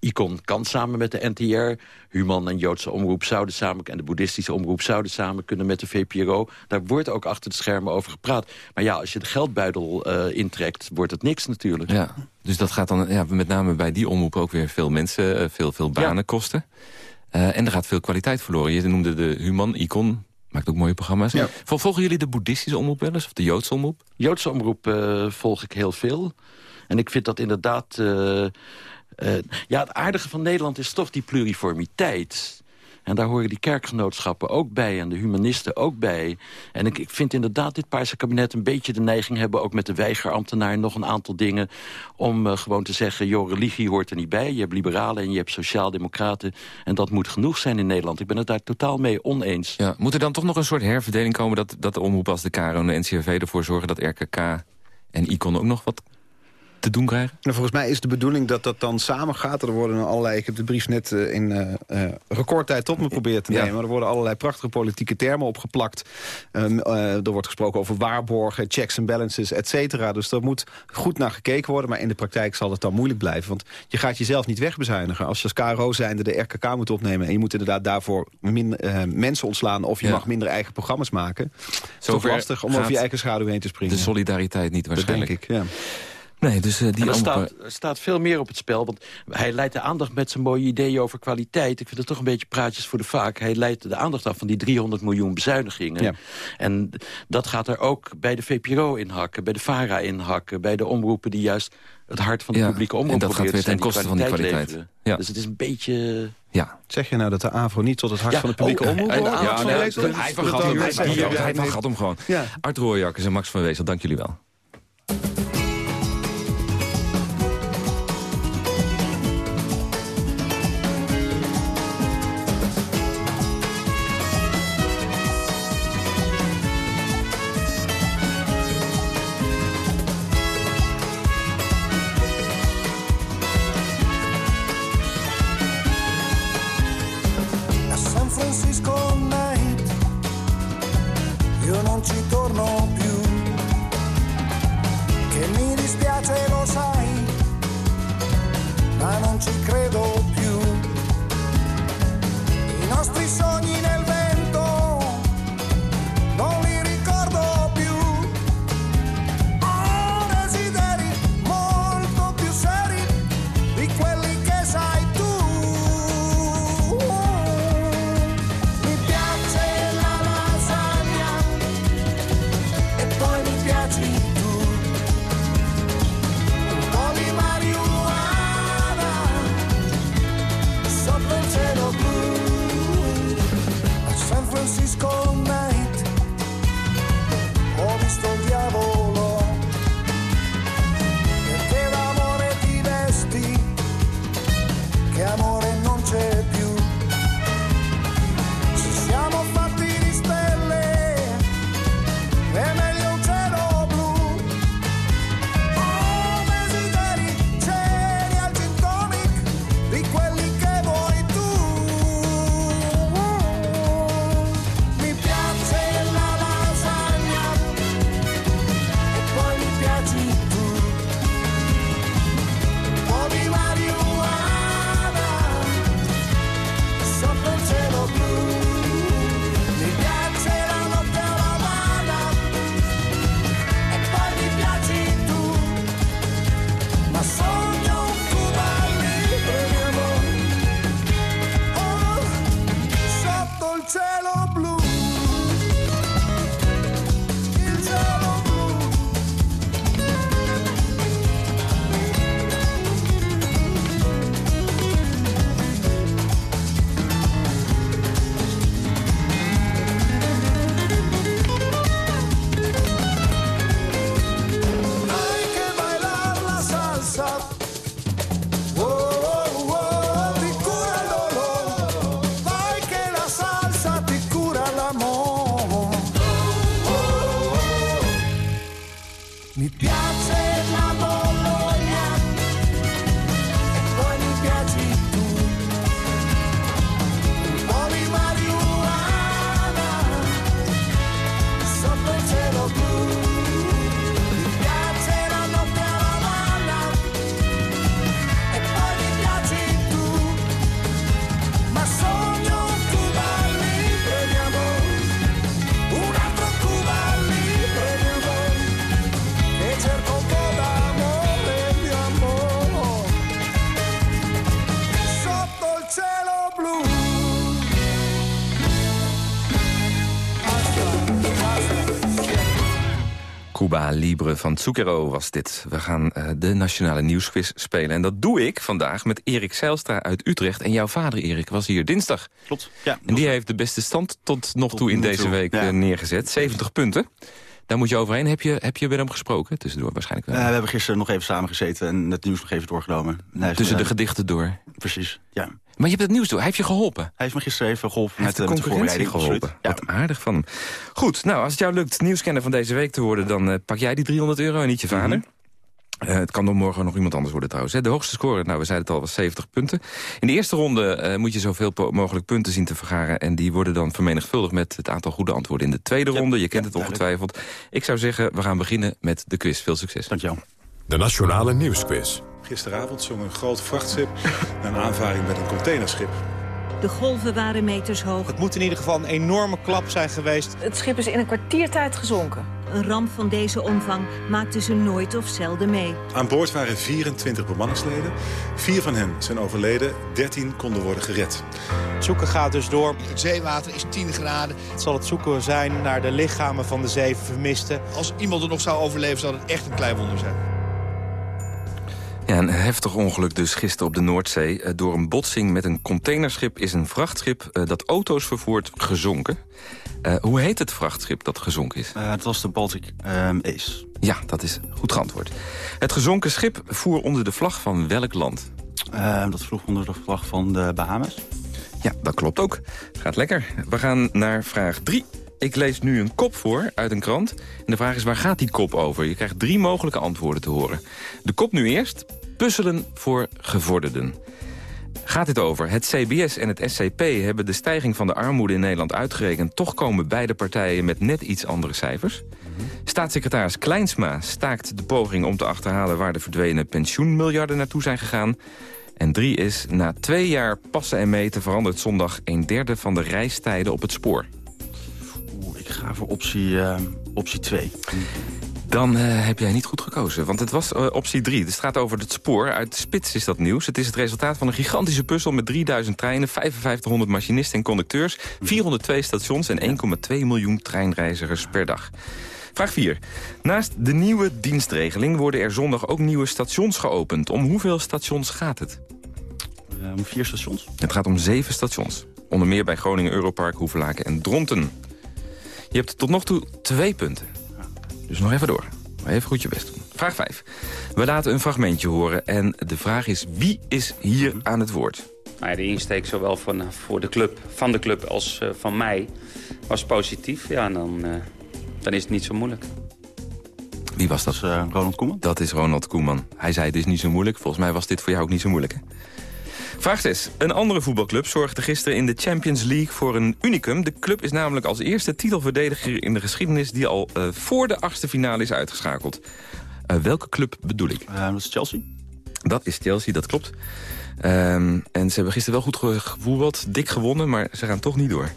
Icon kan samen met de NTR. Human en Joodse omroep zouden samen... en de boeddhistische omroep zouden samen kunnen met de VPRO. Daar wordt ook achter de schermen over gepraat. Maar ja, als je de geldbuidel eh, intrekt, wordt het niks natuurlijk. Ja, dus dat gaat dan ja, met name bij die omroep ook weer veel mensen, eh, veel, veel banen kosten. Eh, en er gaat veel kwaliteit verloren. Je noemde de Human, Icon, maakt ook mooie programma's. Ja. Vol- Volgen jullie de boeddhistische omroep wel eens? Of de Joodse omroep? Joodse omroep volg ik heel veel. En ik vind dat inderdaad... eh, eh, ja, het aardige van Nederland is toch die pluriformiteit. En daar horen die kerkgenootschappen ook bij en de humanisten ook bij. En ik, ik vind inderdaad dit Paarse kabinet een beetje de neiging hebben... ook met de weigerambtenaar nog een aantal dingen... om eh, gewoon te zeggen, joh, religie hoort er niet bij. Je hebt liberalen en je hebt sociaaldemocraten. En dat moet genoeg zijn in Nederland. Ik ben het daar totaal mee oneens. Ja, moet er dan toch nog een soort herverdeling komen... dat, dat de omroep als de KRO en de NCRV ervoor zorgen dat RKK en Icon ook nog wat te doen krijgen? Nou, volgens mij is de bedoeling dat dat dan samen gaat. Er worden allerlei, ik heb de brief net uh, in uh, recordtijd tot me proberen te nemen. Ja. Er worden allerlei prachtige politieke termen opgeplakt. Um, er wordt gesproken over waarborgen, checks and balances, et cetera. Dus er moet goed naar gekeken worden. Maar in de praktijk zal het dan moeilijk blijven. Want je gaat jezelf niet wegbezuinigen. Als je als KRO zijnde de RKK moet opnemen... en je moet inderdaad daarvoor min, mensen ontslaan... of je ja. mag minder eigen programma's maken. Zo lastig om over je eigen schaduw heen te springen. De solidariteit niet waarschijnlijk. Dat denk ik, ja. Nee, dus uh, die er staat, staat, veel meer op het spel. Want hij leidt de aandacht met zijn mooie ideeën over kwaliteit. Ik vind het toch een beetje praatjes voor de vaak. Hij leidt de aandacht af van die 300 miljoen bezuinigingen. Ja. En dat gaat er ook bij de VPRO in hakken, bij de VARA in hakken... bij de omroepen die juist het hart van de ja, publieke omroep en dat gaat weer ten koste van die kwaliteit. Ja. Dus het is een beetje... Ja. Zeg je nou dat de AVRO niet tot het hart ja, van de publieke oh, omroep behoort? Ja, nee, hij vergat hem gewoon. Art Rooijakkers en Max van Wezel, dank jullie wel. Libre van Zucchero was dit. We gaan uh, de Nationale Nieuwsquiz spelen. En dat doe ik vandaag met Erik Zeilstra uit Utrecht. En jouw vader, Erik, was hier dinsdag. Klopt, ja. En die heeft de beste stand tot nog toe in deze week ja. neergezet. 70 punten. Daar moet je overheen. Heb je, heb je met hem gesproken? Tussendoor waarschijnlijk wel. Uh, we hebben gisteren nog even samengezeten en het nieuws nog even doorgenomen. Tussen de gedichten door? Precies, ja. Maar je hebt het nieuws door. Hij heeft je geholpen? Hij heeft me gisteren even geholpen hij met de, met de voorbereiding. geholpen. Ja. Wat aardig van hem. Goed, nou, als het jou lukt nieuwskenner van deze week te worden... dan uh, pak jij die 300 euro en niet je vader. Mm -hmm. Uh, het kan door morgen nog iemand anders worden trouwens. Hè. De hoogste score, nou we zeiden het al, was 70 punten. In de eerste ronde uh, moet je zoveel mogelijk punten zien te vergaren... en die worden dan vermenigvuldigd met het aantal goede antwoorden. In de tweede ja, ronde, je kent ja, het ongetwijfeld. Ik zou zeggen, we gaan beginnen met de quiz. Veel succes. Dankjewel. De Nationale Nieuwsquiz. Gisteravond zong een groot vrachtschip na een aanvaring met een containerschip. De golven waren metershoog. Het moet in ieder geval een enorme klap zijn geweest. Het schip is in een kwartiertijd gezonken. Een ramp van deze omvang maakten ze nooit of zelden mee. Aan boord waren 24 bemanningsleden. Vier van hen zijn overleden, 13 konden worden gered. Het zoeken gaat dus door. Het zeewater is 10 graden. Het zal het zoeken zijn naar de lichamen van de zeven vermisten. Als iemand er nog zou overleven, zou het echt een klein wonder zijn. Ja, een heftig ongeluk dus gisteren op de Noordzee. Eh, door een botsing met een containerschip is een vrachtschip uh, dat auto's vervoert gezonken. Uh, hoe heet het vrachtschip dat gezonken is? het was de Baltic Ace. Ja, dat is goed geantwoord. Het gezonken schip voer onder de vlag van welk land? dat vroeg onder de vlag van de Bahamas. Ja, dat klopt ook. Gaat lekker. We gaan naar vraag 3. Ik lees nu een kop voor uit een krant. En de vraag is, waar gaat die kop over? Je krijgt drie mogelijke antwoorden te horen. De kop nu eerst. Puzzelen voor gevorderden. Gaat dit over? Het CBS en het SCP hebben de stijging van de armoede in Nederland uitgerekend. Toch komen beide partijen met net iets andere cijfers. Staatssecretaris Kleinsma staakt de poging om te achterhalen... waar de verdwenen pensioenmiljarden naartoe zijn gegaan. En drie is, na twee jaar passen en meten verandert zondag... een derde van de reistijden op het spoor. Oeh, ik ga voor optie, uh, optie 2. Dan uh, heb jij niet goed gekozen, want het was uh, optie 3. Het gaat over het spoor. Uit Spits is dat nieuws. Het is het resultaat van een gigantische puzzel met 3000 treinen... 5500 machinisten en conducteurs, 402 stations... en 1,2 miljoen treinreizigers per dag. Vraag 4. Naast de nieuwe dienstregeling worden er zondag ook nieuwe stations geopend. Om hoeveel stations gaat het? Uh, om vier stations. Het gaat om zeven stations. Onder meer bij Groningen, Europark, Hoevelaken en Dronten. Je hebt tot nog toe twee punten. Dus nog even door. Maar even goed je best doen. Vraag 5. We laten een fragmentje horen en de vraag is wie is hier aan het woord? Nou ja, de insteek zowel van, voor de club, van de club als uh, van mij was positief. Ja, en dan, uh, dan is het niet zo moeilijk. Wie was dat? dat is, uh, Ronald Koeman. Dat is Ronald Koeman. Hij zei het is niet zo moeilijk. Volgens mij was dit voor jou ook niet zo moeilijk. Hè? Vraag 6. Een andere voetbalclub zorgde gisteren in de Champions League voor een unicum. De club is namelijk als eerste titelverdediger in de geschiedenis... die al uh, voor de achtste finale is uitgeschakeld. Uh, welke club bedoel ik? Uh, dat is Chelsea. Dat is Chelsea, dat klopt. Um, en ze hebben gisteren wel goed gevoetbald, dik gewonnen... maar ze gaan toch niet door.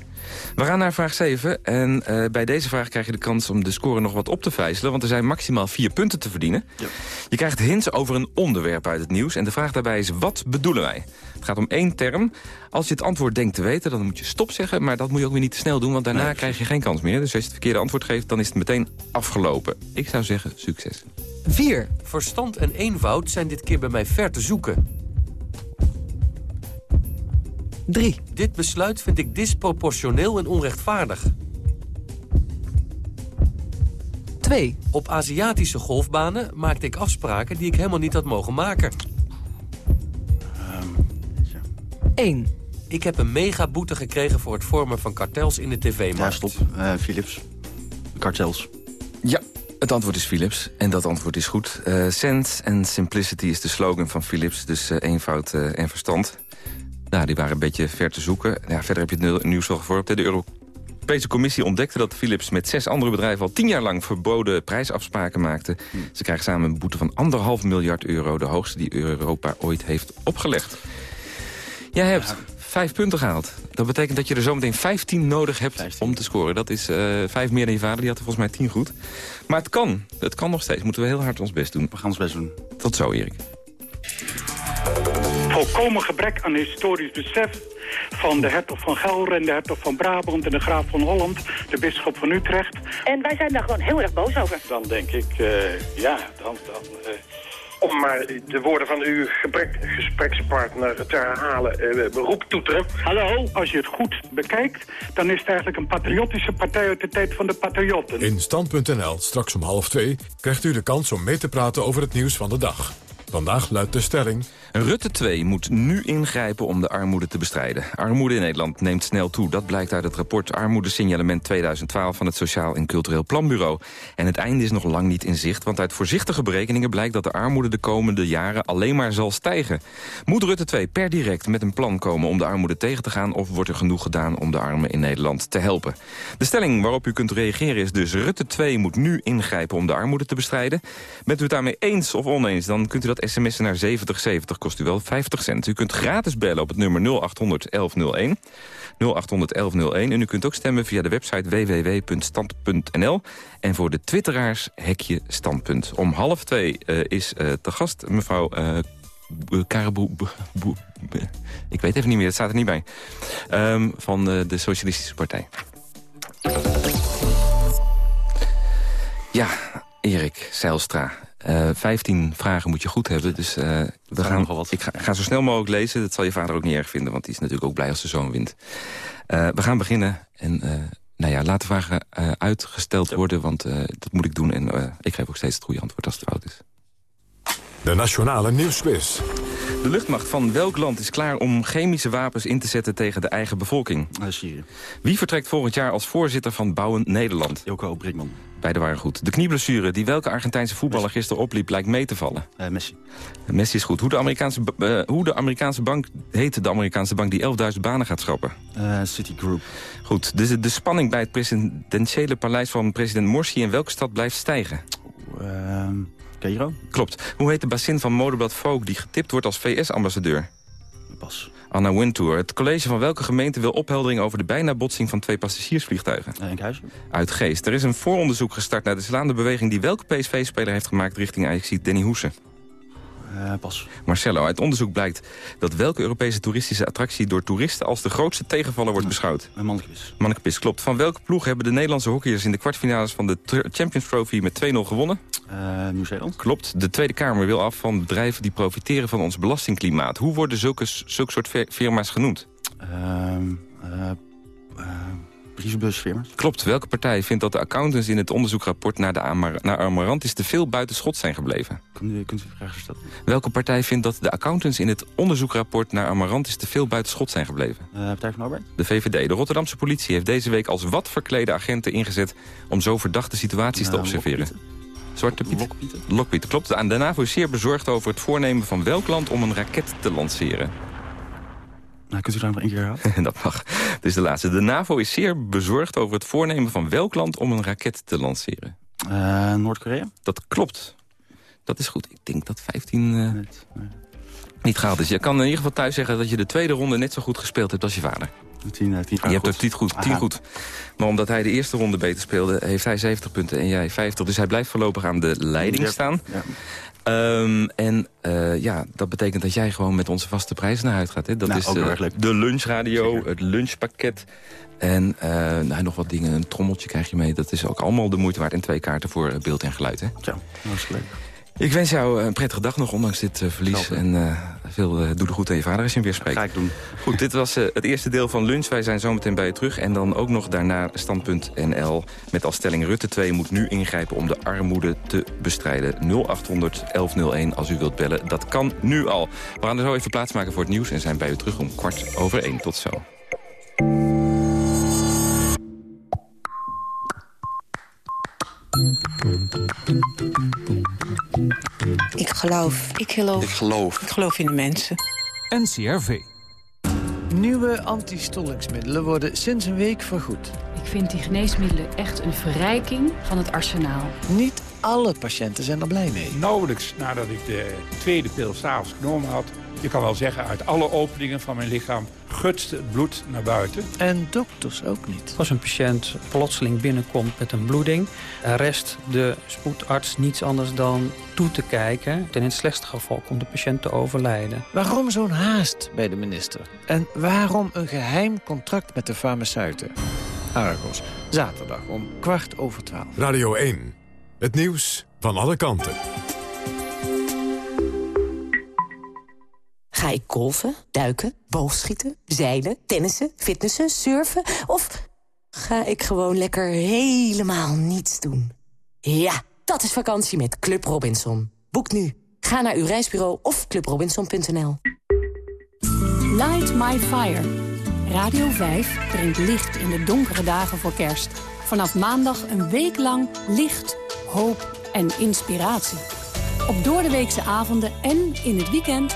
We gaan naar vraag 7. En uh, bij deze vraag krijg je de kans om de score nog wat op te vijzelen. Want er zijn maximaal vier punten te verdienen. Ja. Je krijgt hints over een onderwerp uit het nieuws. En de vraag daarbij is, wat bedoelen wij? Het gaat om één term. Als je het antwoord denkt te weten, dan moet je stop zeggen. Maar dat moet je ook weer niet te snel doen, want daarna nee. krijg je geen kans meer. Dus als je het verkeerde antwoord geeft, dan is het meteen afgelopen. Ik zou zeggen, succes. 4. Verstand en eenvoud zijn dit keer bij mij ver te zoeken. 3. Dit besluit vind ik disproportioneel en onrechtvaardig. 2. Op Aziatische golfbanen maakte ik afspraken die ik helemaal niet had mogen maken. Um, ja. 1. Ik heb een megaboete gekregen voor het vormen van kartels in de tv-markt. Ja, stop. Uh, Philips. Kartels. Ja, het antwoord is Philips. En dat antwoord is goed. Uh, sense and simplicity is de slogan van Philips. Dus uh, eenvoud en verstand. Nou, die waren een beetje ver te zoeken. Ja, verder heb je het nieuws al gevormd. De Europese Commissie ontdekte dat Philips met zes andere bedrijven... al tien jaar lang verboden prijsafspraken maakte. Hmm. Ze krijgen samen een boete van anderhalf miljard euro. De hoogste die Europa ooit heeft opgelegd. Jij hebt ja. vijf punten gehaald. Dat betekent dat je er zometeen 15 nodig hebt 15. om te scoren. Dat is uh, vijf meer dan je vader. Die had er volgens mij tien goed. Maar het kan. Het kan nog steeds. Moeten we heel hard ons best doen. We gaan ons best doen. Tot zo, Erik volkomen gebrek aan historisch besef van de hertog van Gelre en de hertog van Brabant en de graaf van Holland, de bisschop van Utrecht. En wij zijn daar gewoon heel erg boos over. Dan denk ik, uh, ja, dan... dan uh... Om maar de woorden van uw gebrek, gesprekspartner te herhalen, uh, beroep toeteren. Hallo, als je het goed bekijkt, dan is het eigenlijk een patriotische partij uit de tijd van de patriotten. In Stand.nl, straks om half twee, krijgt u de kans om mee te praten over het nieuws van de dag. Vandaag luidt de stelling... Rutte 2 moet nu ingrijpen om de armoede te bestrijden. Armoede in Nederland neemt snel toe. Dat blijkt uit het rapport Armoedesignalement 2012... van het Sociaal en Cultureel Planbureau. En het einde is nog lang niet in zicht... want uit voorzichtige berekeningen blijkt dat de armoede... de komende jaren alleen maar zal stijgen. Moet Rutte 2 per direct met een plan komen om de armoede tegen te gaan... of wordt er genoeg gedaan om de armen in Nederland te helpen? De stelling waarop u kunt reageren is dus... Rutte 2 moet nu ingrijpen om de armoede te bestrijden. Bent u het daarmee eens of oneens, dan kunt u dat sms'en naar 7070 kost u wel 50 cent. U kunt gratis bellen op het nummer 0800 1101. 0800 1101. En u kunt ook stemmen via de website www.stand.nl. En voor de twitteraars hekje standpunt. Om half twee uh, is uh, te gast mevrouw... Uh. Ik weet even niet meer, dat staat er niet bij. Um, van de Socialistische Partij. Ja, Erik Zijlstra. Uh, 15 vragen moet je goed hebben, dus uh, we gaan, wat. ik ga, ga, zo snel mogelijk lezen. Dat zal je vader ook niet erg vinden, want die is natuurlijk ook blij als de zoon wint. Uh, we gaan beginnen en nou ja, laat de vragen uitgesteld worden, want dat moet ik doen. En ik geef ook steeds het goede antwoord als het fout is. De Nationale Nieuwsquiz. De luchtmacht van welk land is klaar om chemische wapens in te zetten tegen de eigen bevolking? Syrië. Wie vertrekt volgend jaar als voorzitter van Bouwen Nederland? Ilko Brinkman. Beide waren goed. De knieblessure die welke Argentijnse voetballer gisteren opliep lijkt mee te vallen? Uh, Messi. Messi is goed. Hoe de Amerikaanse, uh, hoe de Amerikaanse bank heette de Amerikaanse bank die 11.000 banen gaat schrappen? Uh, Citigroup. Goed. De, de spanning bij het presidentiële paleis van president Morsi in welke stad blijft stijgen? Ehm, Cairo. Klopt. Hoe heet de bassin van modeblad Vogue die getipt wordt als VS-ambassadeur? Pas. Anna Wintour. Het college van welke gemeente wil opheldering over de bijna botsing van twee passagiersvliegtuigen? Enkhuizen. Uit Geest. Er is een vooronderzoek gestart naar de slaande beweging die welke PSV-speler heeft gemaakt richting ajax Danny Hoesen. Uh, pas. Marcello, uit onderzoek blijkt dat welke Europese toeristische attractie door toeristen als de grootste tegenvaller wordt beschouwd? Een mannekepis. Mannekepis, klopt. Van welke ploeg hebben de Nederlandse hockeyers in de kwartfinales van de Champions Trophy met 2-0 gewonnen? Uh, Nieuw-Zeeland. Klopt. De Tweede Kamer wil af van bedrijven die profiteren van ons belastingklimaat. Hoe worden zulke, zulke soort firma's genoemd? Uh, Klopt. Welke partij vindt dat de accountants in het onderzoekrapport naar, de Amar naar Amarantis te veel buitenschot zijn gebleven? Kunt u, kunt u vragen stellen? Welke partij vindt dat de accountants in het onderzoekrapport naar Amarantis te veel buitenschot zijn gebleven? Uh, partij van Arbeid. De VVD. De Rotterdamse politie heeft deze week als wat verklede agenten ingezet om zo verdachte situaties te observeren. Zwarte Piet? Lokpieten. Lokpieten, klopt. De NAVO is zeer bezorgd over het voornemen van welk land om een raket te lanceren. Nou, kunt u daar nog één keer herhalen? dat mag. Dit is de laatste. De NAVO is zeer bezorgd over het voornemen van welk land om een raket te lanceren. Uh, Noord-Korea? Dat klopt. Dat is goed. Ik denk dat 15 uh, Net, nee. niet gehaald is. Je kan in ieder geval thuis zeggen dat je de tweede ronde net zo goed gespeeld hebt als je vader. 10, 10 je hebt er 10 goed, 10 goed. Maar omdat hij de eerste ronde beter speelde, heeft hij 70 punten en jij 50. Dus hij blijft voorlopig aan de leiding staan. Ja. Um, en uh, ja, dat betekent dat jij gewoon met onze vaste prijzen naar huis gaat. Hè? Dat nou, is uh, de lunchradio, Zeker. het lunchpakket. En uh, nou, nog wat dingen, een trommeltje krijg je mee. Dat is ook allemaal de moeite waard. En twee kaarten voor beeld en geluid. Hè? Ja, dat is leuk. Ik wens jou een prettige dag nog, ondanks dit uh, verlies. En uh, veel doe de goed aan je vader als je hem weer spreekt. Ga ik doen. Goed, dit was het eerste deel van lunch. Wij zijn zometeen bij je terug. En dan ook nog daarna stand.nl met als stelling Rutte 2 moet nu ingrijpen om de armoede te bestrijden. 0800 1101 als u wilt bellen. Dat kan nu al. We gaan er zo even plaatsmaken voor het nieuws en zijn bij u terug om kwart over één. Tot zo. Ik geloof. Ik geloof. Ik geloof. Ik geloof in de mensen. NCRV. Nieuwe antistollingsmiddelen worden sinds een week vergoed. Ik vind die geneesmiddelen echt een verrijking van het arsenaal. Niet alle patiënten zijn er blij mee. Nauwelijks nadat ik de tweede pil s'avonds genomen had... je kan wel zeggen, uit alle openingen van mijn lichaam gutste het bloed naar buiten. En dokters ook niet. Als een patiënt plotseling binnenkomt met een bloeding... rest de spoedarts niets anders dan toe te kijken. En in het slechtste geval komt de patiënt te overlijden. Waarom zo'n haast bij de minister? En waarom een geheim contract met de farmaceuten? Argos, zaterdag om kwart over twaalf. Radio 1, het nieuws van alle kanten. Ga ik golfen, duiken, boogschieten, zeilen, tennissen, fitnessen, surfen... of ga ik gewoon lekker helemaal niets doen? Ja, dat is vakantie met Club Robinson. Boek nu. Ga naar uw reisbureau of clubrobinson.nl. Light My Fire. Radio 5 brengt licht in de donkere dagen voor kerst. Vanaf maandag een week lang licht, hoop en inspiratie. Op doordeweekse avonden en in het weekend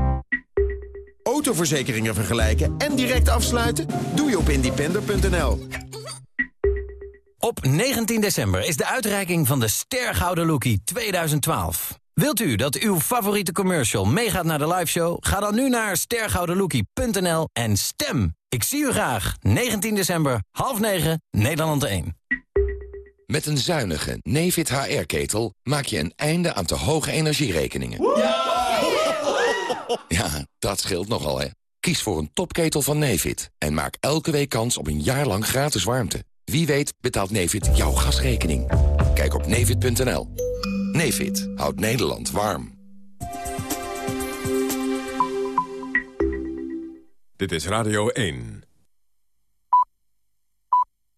Autoverzekeringen vergelijken en direct afsluiten? Doe je op independer.nl. Op 19 december is de uitreiking van de Stergouden Lookie 2012. Wilt u dat uw favoriete commercial meegaat naar de liveshow? Ga dan nu naar stergoudenlookie.nl en stem. Ik zie u graag. 19 december, half 9, Nederland 1. Met een zuinige Nefit HR-ketel maak je een einde aan te hoge energierekeningen. Ja, dat scheelt nogal, hè. Kies voor een topketel van Nevid en maak elke week kans op een jaar lang gratis warmte. Wie weet betaalt Nevid jouw gasrekening. Kijk op nevid.nl. Nevid houdt Nederland warm. Dit is Radio 1.